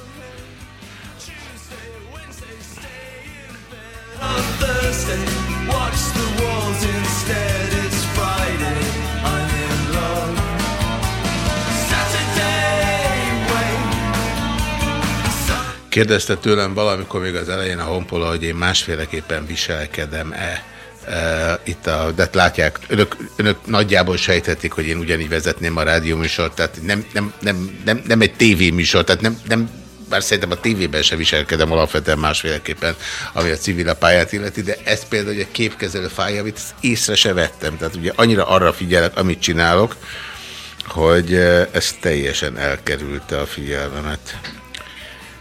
Kérdezte tőlem valamikor még az elején a honpola, hogy én másféleképpen viselkedem-e. Uh, itt a, de hát látják, önök, önök nagyjából sejthetik, hogy én ugyanígy vezetném a rádióműsort, tehát nem, nem, nem, nem, nem egy tévéműsor, tehát nem, nem, bár szerintem a tévében se viselkedem alapvetően másféleképpen, ami a civil pályát illeti, de ezt például, a képkezelő fájavit, ezt észre se vettem. Tehát ugye annyira arra figyelek, amit csinálok, hogy eh, ez teljesen elkerülte a figyelmemet.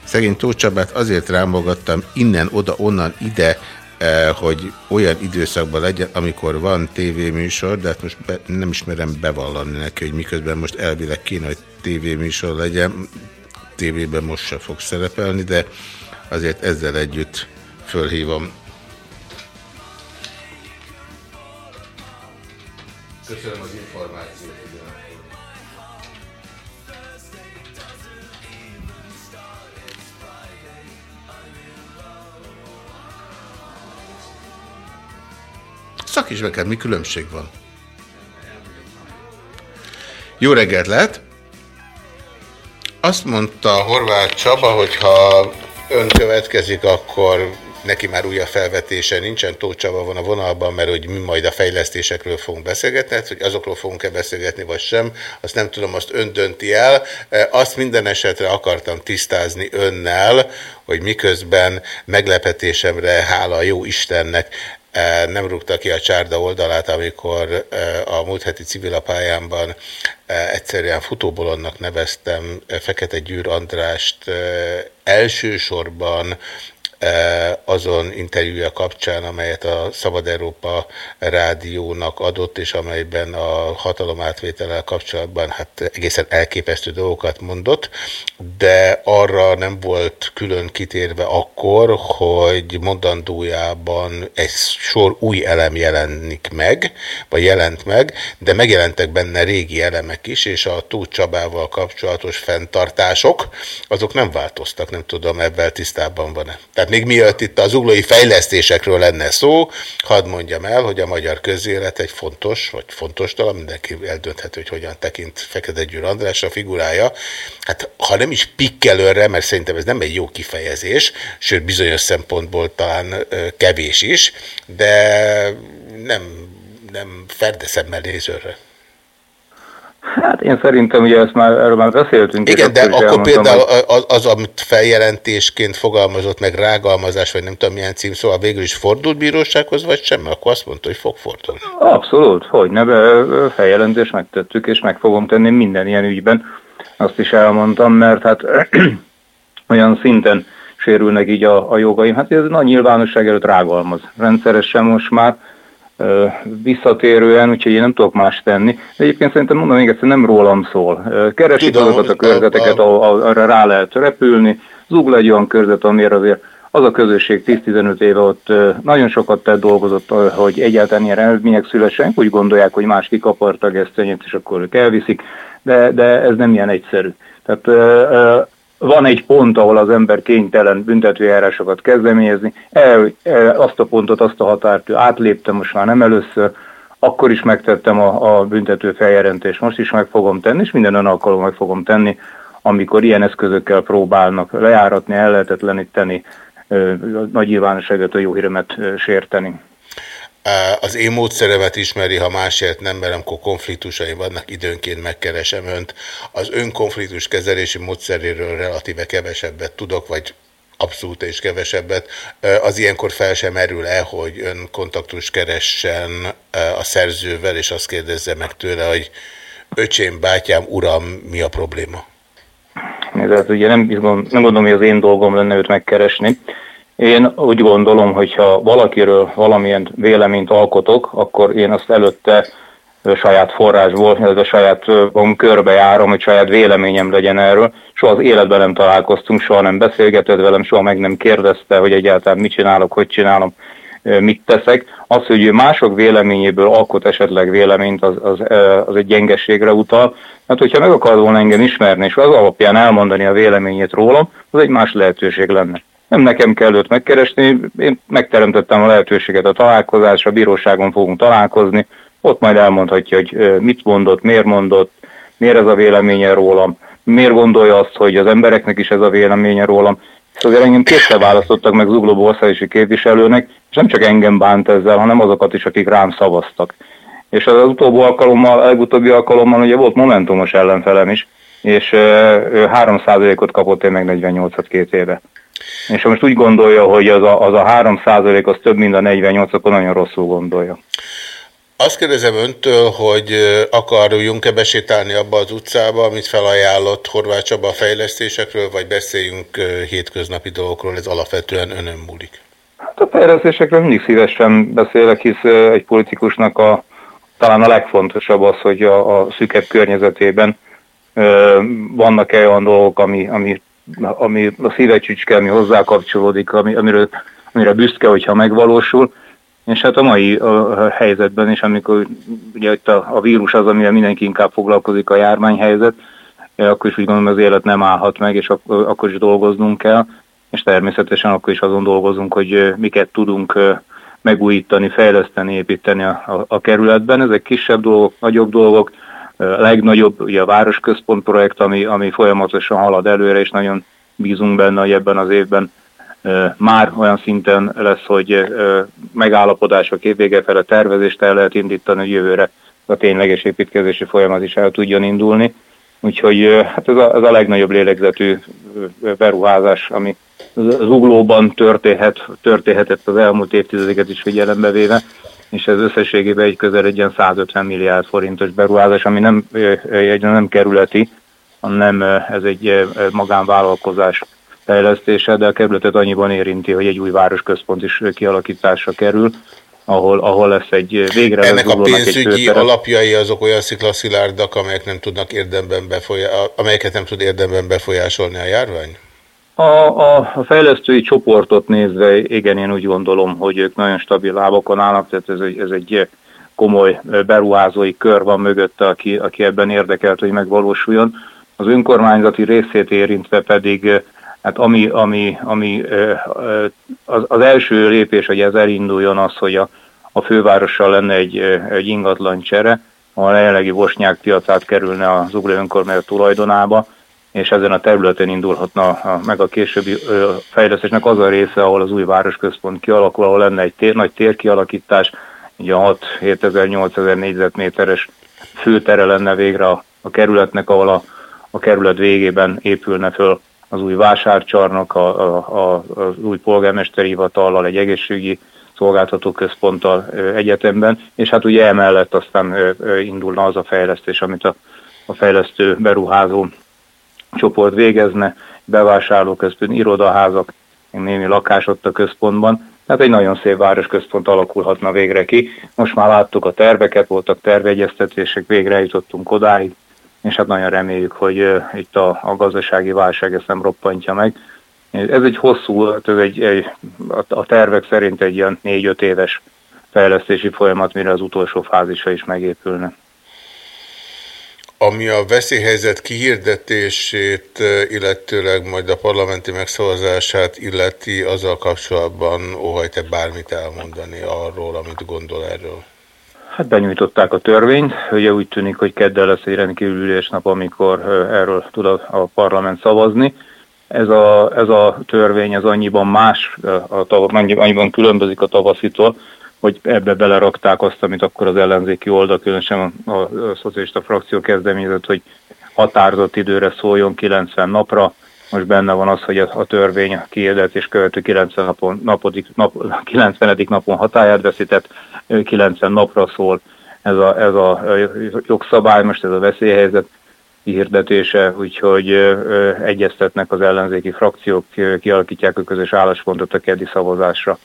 Szegény Tóth Csabát azért rámogattam innen, oda, onnan, ide, eh, hogy olyan időszakban legyen, amikor van tévéműsor, de hát most be, nem ismerem bevallani neki, hogy miközben most elvileg kéne, hogy tévéműsor legyen, tévében most se fog szerepelni, de azért ezzel együtt fölhívom. Köszönöm az Szakismereket, mi különbség van? Jó reggelt lehet! Azt mondta Horváth Csaba, hogy ha ön következik, akkor neki már újabb felvetése nincsen, Tóth Csaba van a vonalban, mert hogy mi majd a fejlesztésekről fogunk beszélgetni, hát, hogy azokról fogunk-e beszélgetni, vagy sem, azt nem tudom, azt ön dönti el. E, Azt minden esetre akartam tisztázni önnel, hogy miközben meglepetésemre, hála a jó Istennek, nem rúgta ki a csárda oldalát, amikor e, a múlt heti civilapályámban e, egyszerűen futóbolonnak neveztem Fekete Gyűr Andrást elsősorban azon interjúja kapcsán, amelyet a Szabad Európa rádiónak adott, és amelyben a hatalomátvétellel kapcsolatban hát egészen elképesztő dolgokat mondott, de arra nem volt külön kitérve akkor, hogy mondandójában egy sor új elem jelenik meg, vagy jelent meg, de megjelentek benne régi elemek is, és a Tóth Csabával kapcsolatos fenntartások, azok nem változtak, nem tudom, ebben tisztában van-e. Tehát még mielőtt itt az uglói fejlesztésekről lenne szó, hadd mondjam el, hogy a magyar közélet egy fontos, vagy fontos talán mindenki eldönthető, hogy hogyan tekint Fekete Győr András a figurája. Hát ha nem is pikkelőre, mert szerintem ez nem egy jó kifejezés, sőt bizonyos szempontból talán kevés is, de nem, nem ferdeszemmel nézőre. Hát én szerintem, ugye ezt már, erről már beszéltünk. Igen, de akkor például az, az, amit feljelentésként fogalmazott meg rágalmazás, vagy nem tudom milyen cím, szóval végül is fordult bírósághoz, vagy sem? Akkor azt mondta, hogy fog fordulni. Abszolút, hogy ne, feljelentést megtettük, és meg fogom tenni minden ilyen ügyben. Azt is elmondtam, mert hát olyan szinten sérülnek így a, a jogaim. Hát ez nagy nyilvánosság előtt rágalmaz. Rendszeresen most már visszatérően, úgyhogy én nem tudok más tenni. De egyébként szerintem mondom még egyszer, nem rólam szól. Keresik Tudom, azokat a körzeteket, ahol arra rá lehet repülni. Zugla egy olyan körzet, amire azért az a közösség 10-15 éve ott nagyon sokat tett dolgozott, hogy egyáltalán ilyen eredmények szülessenek, úgy gondolják, hogy más kikapartak ezt, és akkor ők elviszik, de, de ez nem ilyen egyszerű. Tehát van egy pont, ahol az ember kénytelen büntetőjárásokat kezdeményezni, el, el, azt a pontot, azt a határt átléptem, most már nem először, akkor is megtettem a, a büntető feljelentést, most is meg fogom tenni, és minden olyan alkalom meg fogom tenni, amikor ilyen eszközökkel próbálnak lejáratni, ellehetetleníteni, nagy nyilvánosságot, a jó híremet sérteni. Az én módszeremet ismeri, ha másért nem, mert amikor konfliktusaim vannak, időnként megkeresem önt. Az ön konfliktus kezelési módszeréről relatíve kevesebbet tudok, vagy abszolút és kevesebbet. Az ilyenkor fel sem merül el, hogy ön kontaktus keressen a szerzővel, és azt kérdezze meg tőle, hogy öcsém, bátyám, uram, mi a probléma? Ez ugye nem, nem gondolom, hogy az én dolgom lenne őt megkeresni. Én úgy gondolom, hogy ha valakiről valamilyen véleményt alkotok, akkor én azt előtte saját forrásból, illetve saját körbe járom, hogy saját véleményem legyen erről. Soha az életben nem találkoztunk, soha nem beszélgetett velem, soha meg nem kérdezte, hogy egyáltalán mit csinálok, hogy csinálom, mit teszek. Az, hogy mások véleményéből alkot esetleg véleményt, az, az, az egy gyengeségre utal. Hát, hogyha meg akar volna engem ismerni, és az alapján elmondani a véleményét rólam, az egy más lehetőség lenne. Nem nekem kell őt megkeresni, én megteremtettem a lehetőséget a találkozásra, a bíróságon fogunk találkozni, ott majd elmondhatja, hogy mit mondott, miért mondott, miért ez a véleménye rólam, miért gondolja azt, hogy az embereknek is ez a véleménye rólam. Szóval engem kétszer választottak meg Zugló országosi képviselőnek, és nem csak engem bánt ezzel, hanem azokat is, akik rám szavaztak. És az utóbbi alkalommal, legutóbbi alkalommal ugye volt momentumos ellenfelem is, és ő 3%-ot kapott, én meg 48-at két éve. És ha most úgy gondolja, hogy az a, az a 3 az több, mint a 48, akkor nagyon rosszul gondolja. Azt kérdezem öntől, hogy akarjunk-e besétálni abba az utcába, amit felajánlott Horváth Csaba a fejlesztésekről, vagy beszéljünk hétköznapi dolgokról, ez alapvetően önön múlik? Hát a fejlesztésekről mindig szívesen beszélek, hisz egy politikusnak a, talán a legfontosabb az, hogy a, a szükebb környezetében vannak-e olyan dolgok, ami, ami ami a szívecsücske, ami hozzá kapcsolódik, ami, amiről, amire büszke, hogyha megvalósul. És hát a mai a helyzetben is, amikor ugye itt a, a vírus az, amivel mindenki inkább foglalkozik, a járványhelyzet, akkor is úgy gondolom, az élet nem állhat meg, és ak- akkor is dolgoznunk kell, és természetesen akkor is azon dolgozunk, hogy miket tudunk megújítani, fejleszteni, építeni a, a, a kerületben. Ezek kisebb dolgok, nagyobb dolgok, legnagyobb ugye a Városközpont projekt, ami, ami folyamatosan halad előre, és nagyon bízunk benne, hogy ebben az évben már olyan szinten lesz, hogy megállapodások évvége fel a tervezést el lehet indítani, hogy jövőre a tényleges építkezési folyamat is el tudjon indulni. Úgyhogy hát ez a, ez a legnagyobb lélegzetű beruházás, ami az uglóban történhet, történhetett az elmúlt évtizedeket is figyelembe véve, és ez összességében egy közel egy ilyen 150 milliárd forintos beruházás, ami nem, egy nem kerületi, hanem ez egy magánvállalkozás fejlesztése, de a kerületet annyiban érinti, hogy egy új városközpont is kialakításra kerül, ahol, ahol lesz egy végre Ennek a pénzügyi alapjai azok olyan sziklaszilárdak, amelyek nem tudnak érdemben befolyá- amelyeket nem tud érdemben befolyásolni a járvány? A, a, a fejlesztői csoportot nézve, igen, én úgy gondolom, hogy ők nagyon stabil lábokon állnak, tehát ez egy, ez egy komoly beruházói kör van mögötte, aki, aki ebben érdekelt, hogy megvalósuljon. Az önkormányzati részét érintve pedig Hát ami, ami, ami az, az első lépés, hogy ez elinduljon az, hogy a, a fővárossal lenne egy, egy ingatlan csere, a jelenlegi Bosnyák piacát kerülne az Zugló önkormányzat tulajdonába, és ezen a területen indulhatna meg a későbbi fejlesztésnek az a része, ahol az új városközpont kialakul, ahol lenne egy tér, nagy térkialakítás, ugye 6-7 ezer, 8 ezer négyzetméteres főtere lenne végre a, a kerületnek, ahol a, a kerület végében épülne föl az új vásárcsarnok, a, a, a, az új polgármesteri hivatallal, egy egészségügyi szolgáltató központtal egyetemben, és hát ugye emellett aztán indulna az a fejlesztés, amit a, a fejlesztő beruházó csoport végezne, bevásárlóközpont, irodaházak, némi lakás ott a központban, tehát egy nagyon szép városközpont alakulhatna végre ki. Most már láttuk a terveket, voltak tervegyeztetések, végre jutottunk odáig, és hát nagyon reméljük, hogy itt a, a gazdasági válság ezt nem roppantja meg. Ez egy hosszú, ez egy, egy, a tervek szerint egy ilyen négy-öt éves fejlesztési folyamat, mire az utolsó fázisa is megépülne. Ami a veszélyhelyzet kihirdetését, illetőleg majd a parlamenti megszavazását illeti, azzal kapcsolatban óhajt-e bármit elmondani arról, amit gondol erről? Hát benyújtották a törvényt, ugye úgy tűnik, hogy keddel lesz egy rendkívül nap, amikor erről tud a, parlament szavazni. Ez a, ez a törvény az annyiban más, a annyiban különbözik a tavaszitól, hogy ebbe belerakták azt, amit akkor az ellenzéki oldal, különösen a, a, a szocialista frakció kezdeményezett, hogy határozott időre szóljon 90 napra. Most benne van az, hogy a, a törvény és követő 90 napon, napodik, nap, 90. napon hatáját veszített, 90 napra szól ez a, ez a jogszabály, most ez a veszélyhelyzet hirdetése, úgyhogy egyeztetnek az ellenzéki frakciók, kialakítják a közös álláspontot a keddi szavazásra.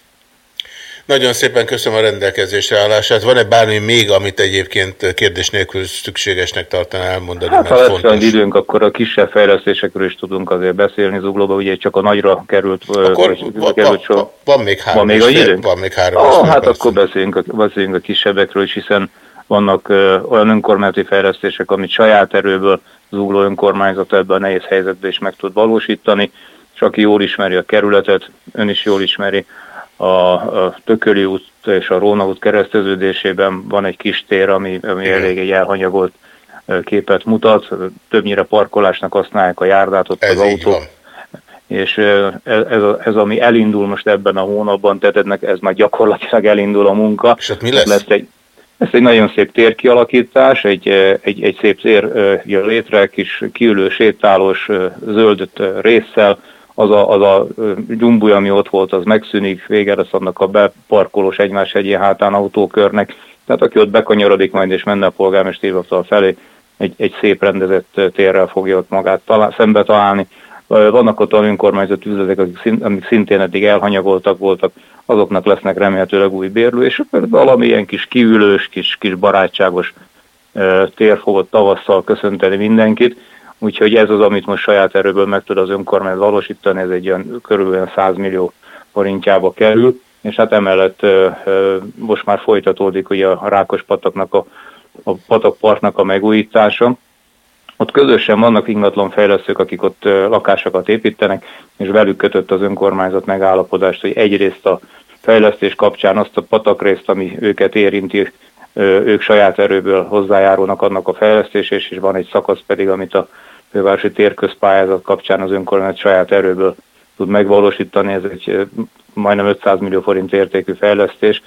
Nagyon szépen köszönöm a rendelkezésre állását. Van-e bármi még, amit egyébként kérdés nélkül szükségesnek tartaná elmondani? Hát, ha lesz egy időnk, akkor a kisebb fejlesztésekről is tudunk azért beszélni zuglóba, ugye csak a nagyra került, akkor va, került va, va, van még három van még fél, időnk? Van még három oh, Hát persze. akkor beszéljünk a, beszéljünk a kisebbekről is, hiszen vannak ö, olyan önkormányzati fejlesztések, amit saját erőből zugló önkormányzat ebben a nehéz helyzetben is meg tud valósítani, és aki jól ismeri a kerületet, ön is jól ismeri, a, Tököli út és a Róna út kereszteződésében van egy kis tér, ami, ami elég egy elhanyagolt képet mutat. Többnyire parkolásnak használják a járdát ott ez az autók. És ez, ez, ez, ami elindul most ebben a hónapban, tehát ez már gyakorlatilag elindul a munka. És ott mi lesz? lesz egy, ez egy nagyon szép térkialakítás, egy, egy, egy szép tér jön létre, kis kiülő sétálós zöld résszel, az a, az a gyumbúj, ami ott volt, az megszűnik, vége lesz annak a beparkolós egymás egyén hátán autókörnek. Tehát aki ott bekanyarodik majd és menne a polgármester felé, egy, egy szép rendezett térrel fogja ott magát talál, szembe találni. Vannak ott olyan önkormányzati üzletek, akik, szint, amik szintén eddig elhanyagoltak voltak, azoknak lesznek remélhetőleg új bérlő, és valami ilyen kis kiülős, kis, kis barátságos tér fogott tavasszal köszönteni mindenkit Úgyhogy ez az, amit most saját erőből meg tud az önkormányzat valósítani, ez egy olyan körülbelül 100 millió forintjába kerül, és hát emellett most már folytatódik ugye a Rákos pataknak a, a patakpartnak a megújítása. Ott közösen vannak ingatlanfejlesztők, akik ott lakásokat építenek, és velük kötött az önkormányzat megállapodást, hogy egyrészt a fejlesztés kapcsán azt a patakrészt, ami őket érinti, ők saját erőből hozzájárulnak annak a fejlesztésés, és van egy szakasz pedig, amit a fővárosi térközpályázat kapcsán az önkormányzat saját erőből tud megvalósítani. Ez egy majdnem 500 millió forint értékű fejlesztés,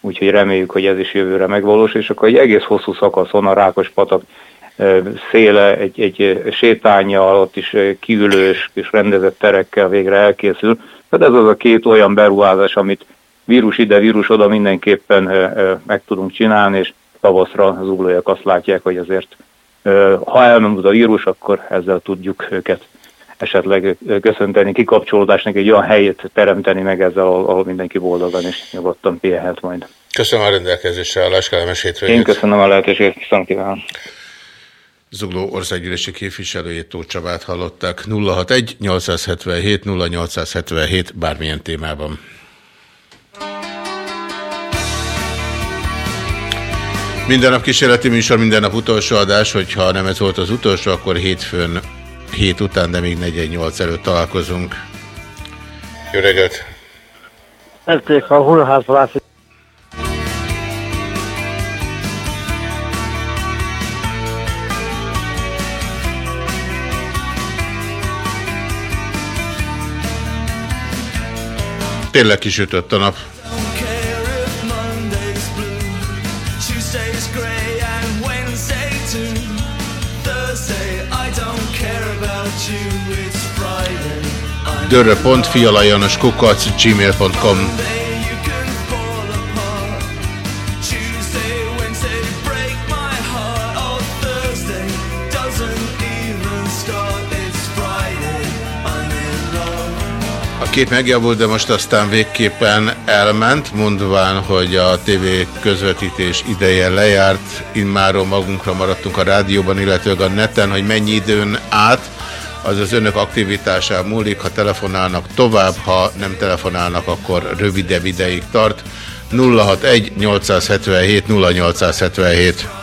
úgyhogy reméljük, hogy ez is jövőre megvalósul, és akkor egy egész hosszú szakaszon a Rákospatak széle, egy, egy sétánya, ott is kiülős és rendezett terekkel végre elkészül. Tehát ez az a két olyan beruházás, amit vírus ide, vírus oda mindenképpen meg tudunk csinálni, és tavaszra az uglóiak azt látják, hogy azért ha elmondod a vírus, akkor ezzel tudjuk őket esetleg köszönteni, kikapcsolódásnak egy olyan helyét teremteni meg ezzel, ahol mindenki boldogan és nyugodtan pihenhet majd. Köszönöm a rendelkezésre állás, kellemes hétvégét. Én köszönöm a lehetőséget, viszont kívánom. Zugló országgyűlési képviselőjét Tóth Csabát hallották 061 877 0877 bármilyen témában. Minden nap kísérleti műsor, minden nap utolsó adás, hogyha nem ez volt az utolsó, akkor hétfőn hét után, de még 48 előtt találkozunk. Jó reggelt! Ették a hullaházalás. Tényleg kisütött a nap. Love. A kép megjavult, de most aztán végképpen elment, mondván, hogy a TV közvetítés ideje lejárt, immáron magunkra maradtunk a rádióban, illetve a neten, hogy mennyi időn át, az az önök aktivitásán múlik, ha telefonálnak tovább, ha nem telefonálnak, akkor rövidebb ideig tart. 061 877 0877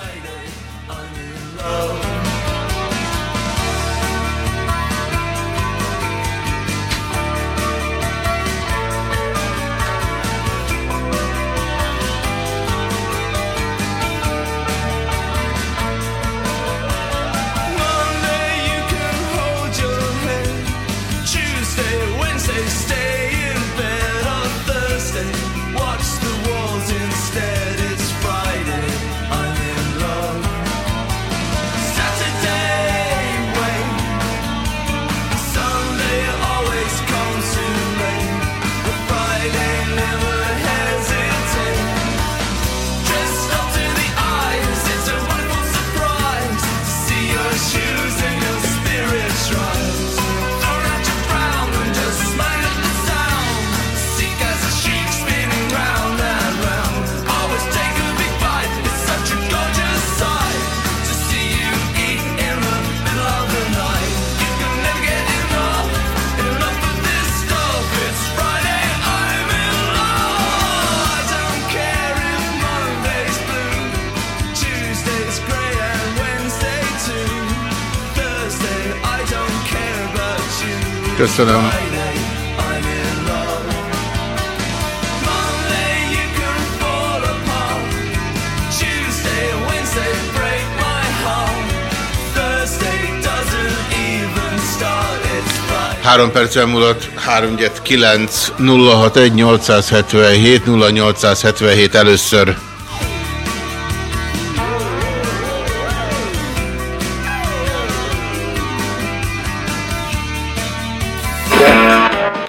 3 perc múlott 3 9 061 877 0877 először.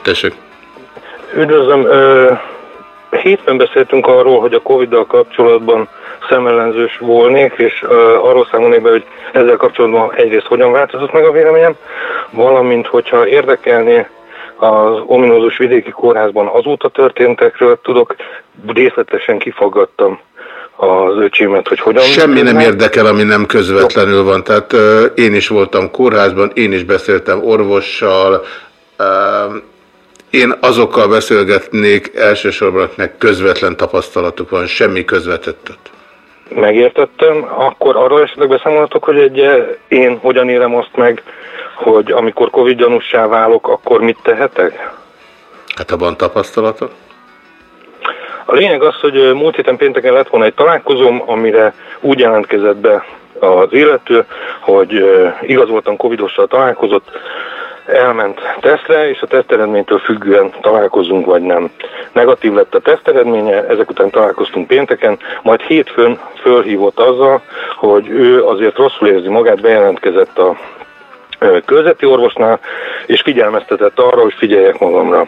Tessék. Üdvözlöm! Ö, hétfőn beszéltünk arról, hogy a Covid-dal kapcsolatban szemellenzős volnék, és ö, arról számolnék be, hogy ezzel kapcsolatban egyrészt hogyan változott meg a véleményem, valamint hogyha érdekelné az ominózus vidéki kórházban azóta történtekről, tudok, részletesen kifaggattam az öcsémet, hogy hogyan... Semmi nem érdekel, ami nem közvetlenül van. Tehát ö, én is voltam kórházban, én is beszéltem orvossal, ö, én azokkal beszélgetnék elsősorban, akiknek közvetlen tapasztalatuk van, semmi közvetettet. Megértettem, akkor arról esetleg beszámolhatok, hogy egy, eh, én hogyan élem azt meg, hogy amikor Covid gyanússá válok, akkor mit tehetek? Hát abban tapasztalatok? A lényeg az, hogy ö, múlt héten pénteken lett volna egy találkozóm, amire úgy jelentkezett be az illető, hogy ö, igazoltan covidossal találkozott, elment tesztre, és a teszteredménytől függően találkozunk vagy nem. Negatív lett a teszteredménye, ezek után találkoztunk pénteken, majd hétfőn fölhívott azzal, hogy ő azért rosszul érzi magát, bejelentkezett a körzeti orvosnál, és figyelmeztetett arra, hogy figyeljek magamra.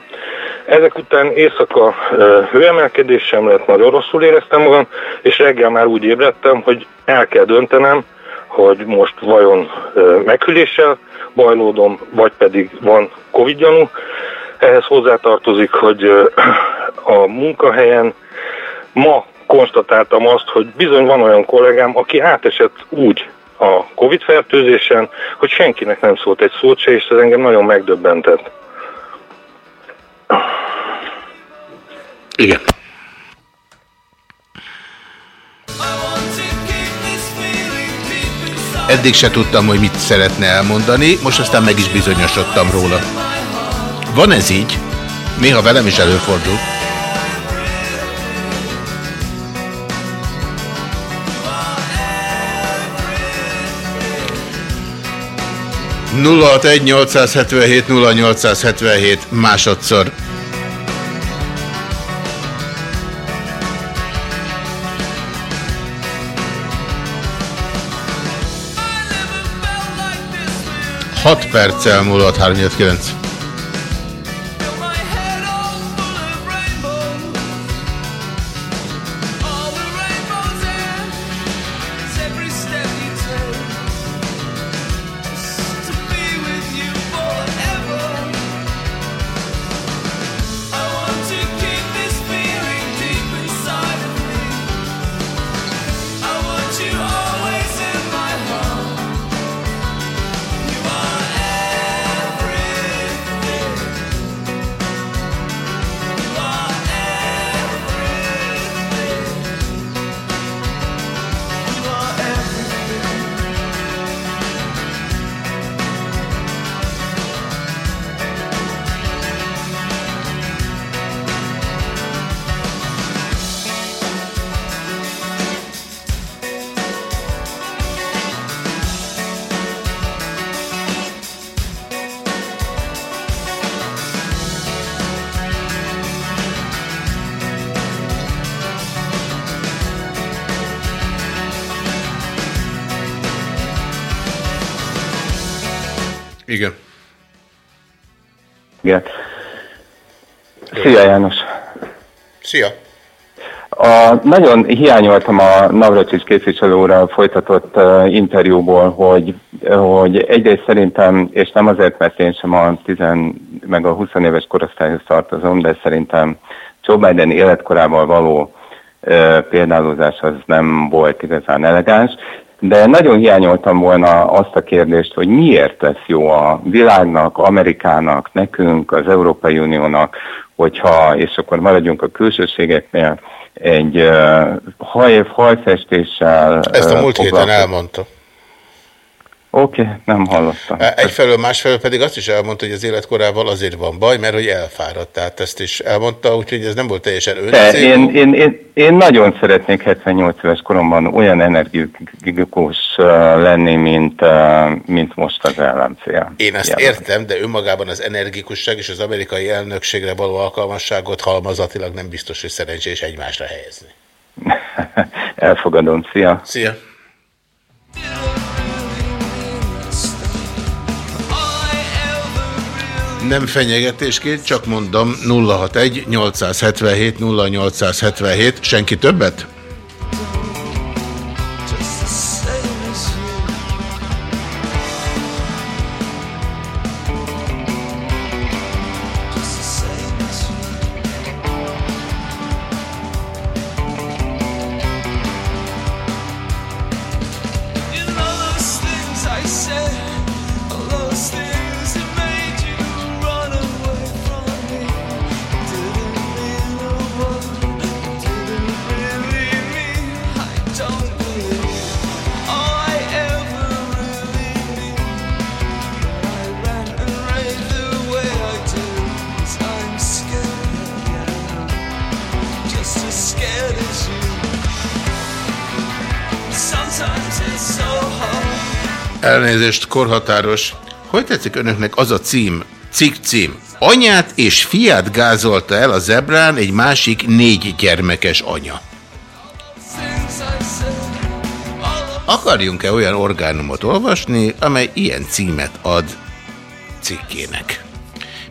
Ezek után éjszaka ö, hőemelkedésem lett, nagyon rosszul éreztem magam, és reggel már úgy ébredtem, hogy el kell döntenem, hogy most vajon ö, meghűléssel bajlódom, vagy pedig van Covid gyanú. Ehhez hozzátartozik, hogy a munkahelyen ma konstatáltam azt, hogy bizony van olyan kollégám, aki átesett úgy a Covid fertőzésen, hogy senkinek nem szólt egy szót se, és ez engem nagyon megdöbbentett. Igen. Eddig se tudtam, hogy mit szeretne elmondani, most aztán meg is bizonyosodtam róla. Van ez így? Néha velem is előfordul. nulla 877 0877 másodszor. Hat perccel múlott 389. nagyon hiányoltam a Navracsics képviselő úrral folytatott uh, interjúból, hogy, hogy egyrészt szerintem, és nem azért, mert én sem a 10 meg a 20 éves korosztályhoz tartozom, de szerintem Joe Biden életkorával való uh, az nem volt igazán elegáns, de nagyon hiányoltam volna azt a kérdést, hogy miért lesz jó a világnak, Amerikának, nekünk, az Európai Uniónak, hogyha, és akkor maradjunk a külsőségeknél, egy haj, hajfestéssel... Ezt a múlt héten elmondta. Oké, okay, nem hallottam. Egyfelől, másfelől pedig azt is elmondta, hogy az életkorával azért van baj, mert hogy elfáradt. Tehát ezt is elmondta, úgyhogy ez nem volt teljesen öncélú. Én, én, én, én nagyon szeretnék 78 éves koromban olyan energikus lenni, mint, mint most az ellenfél. Én ezt Jelen. értem, de önmagában az energikusság és az amerikai elnökségre való alkalmasságot halmazatilag nem biztos, hogy szerencsés egymásra helyezni. Elfogadom. Szia! Szia! Nem fenyegetésként, csak mondom 061 877 0877. Senki többet? Hogy tetszik önöknek az a cím, cikk cím? Anyát és fiát gázolta el a zebrán egy másik négy gyermekes anya. Akarjunk-e olyan orgánumot olvasni, amely ilyen címet ad cikkének?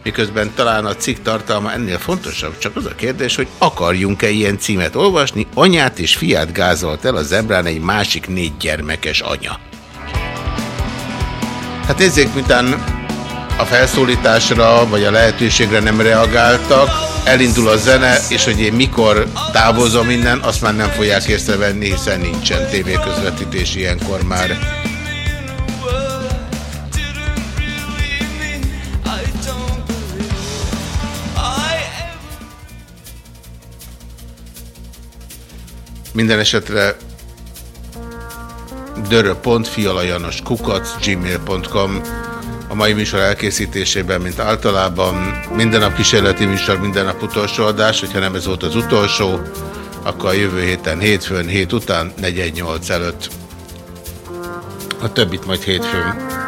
Miközben talán a cikk tartalma ennél fontosabb, csak az a kérdés, hogy akarjunk-e ilyen címet olvasni, anyát és fiát gázolt el a zebrán egy másik négy gyermekes anya. Hát nézzék, mintán a felszólításra vagy a lehetőségre nem reagáltak, elindul a zene, és hogy én mikor távozom innen, azt már nem fogják észrevenni, hiszen nincsen tévéközvetítés ilyenkor már. Minden esetre dörö.fialajanoskukac.gmail.com A mai műsor elkészítésében, mint általában, minden nap kísérleti műsor, minden nap utolsó adás, hogyha nem ez volt az utolsó, akkor a jövő héten hétfőn, hét után, 418 előtt. A többit majd hétfőn.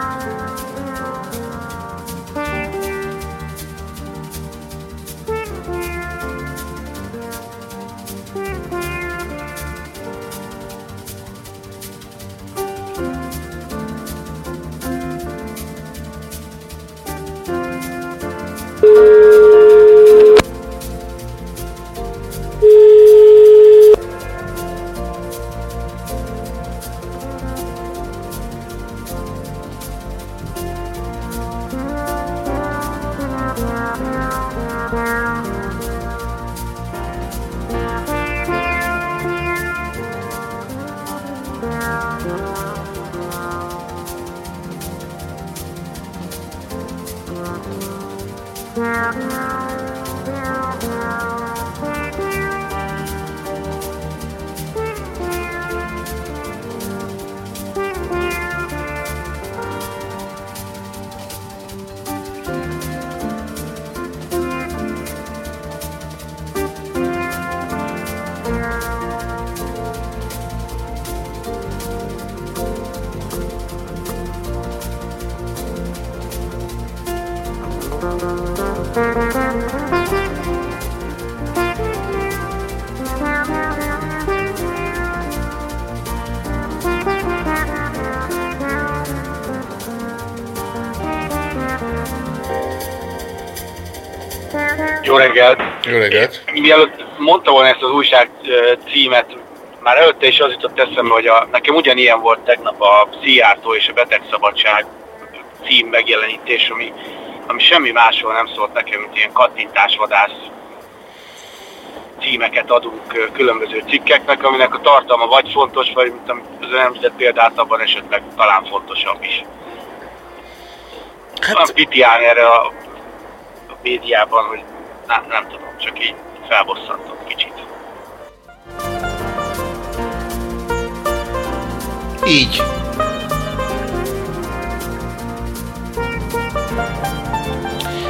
Jó reggelt! Mielőtt mondta volna ezt az újság címet, már előtte is az jutott eszembe, hogy a, nekem ugyanilyen volt tegnap a Szijjártó és a Betegszabadság cím megjelenítés, ami, ami semmi másról nem szólt nekem, mint ilyen kattintásvadász címeket adunk különböző cikkeknek, aminek a tartalma vagy fontos, vagy mint az említett példát abban esetleg talán fontosabb is. Hát... Van pitián erre a, a médiában, hogy nem, nem tudom, csak így felbosszantott kicsit. Így.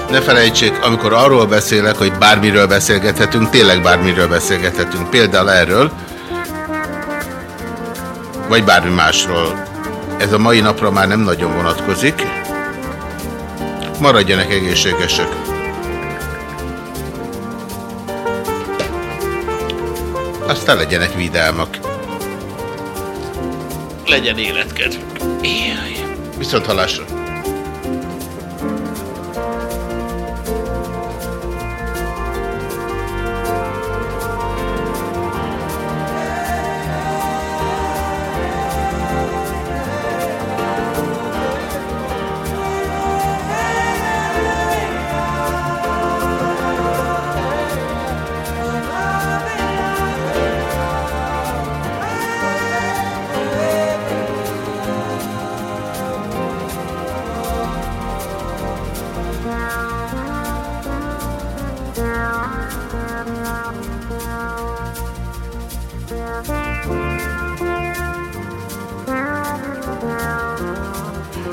Ne felejtsék, amikor arról beszélek, hogy bármiről beszélgethetünk, tényleg bármiről beszélgethetünk. Például erről, vagy bármi másról. Ez a mai napra már nem nagyon vonatkozik. Maradjanak egészségesek. Aztán legyenek vidámak. Legyen életkedvük. Viszont halásra.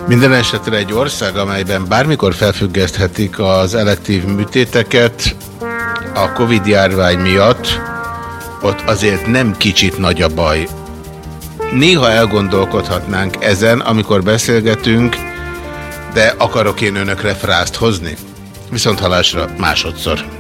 Minden esetre egy ország, amelyben bármikor felfüggeszthetik az elektív műtéteket a Covid járvány miatt, ott azért nem kicsit nagy a baj. Néha elgondolkodhatnánk ezen, amikor beszélgetünk, de akarok én önökre frászt hozni? Viszont halásra másodszor.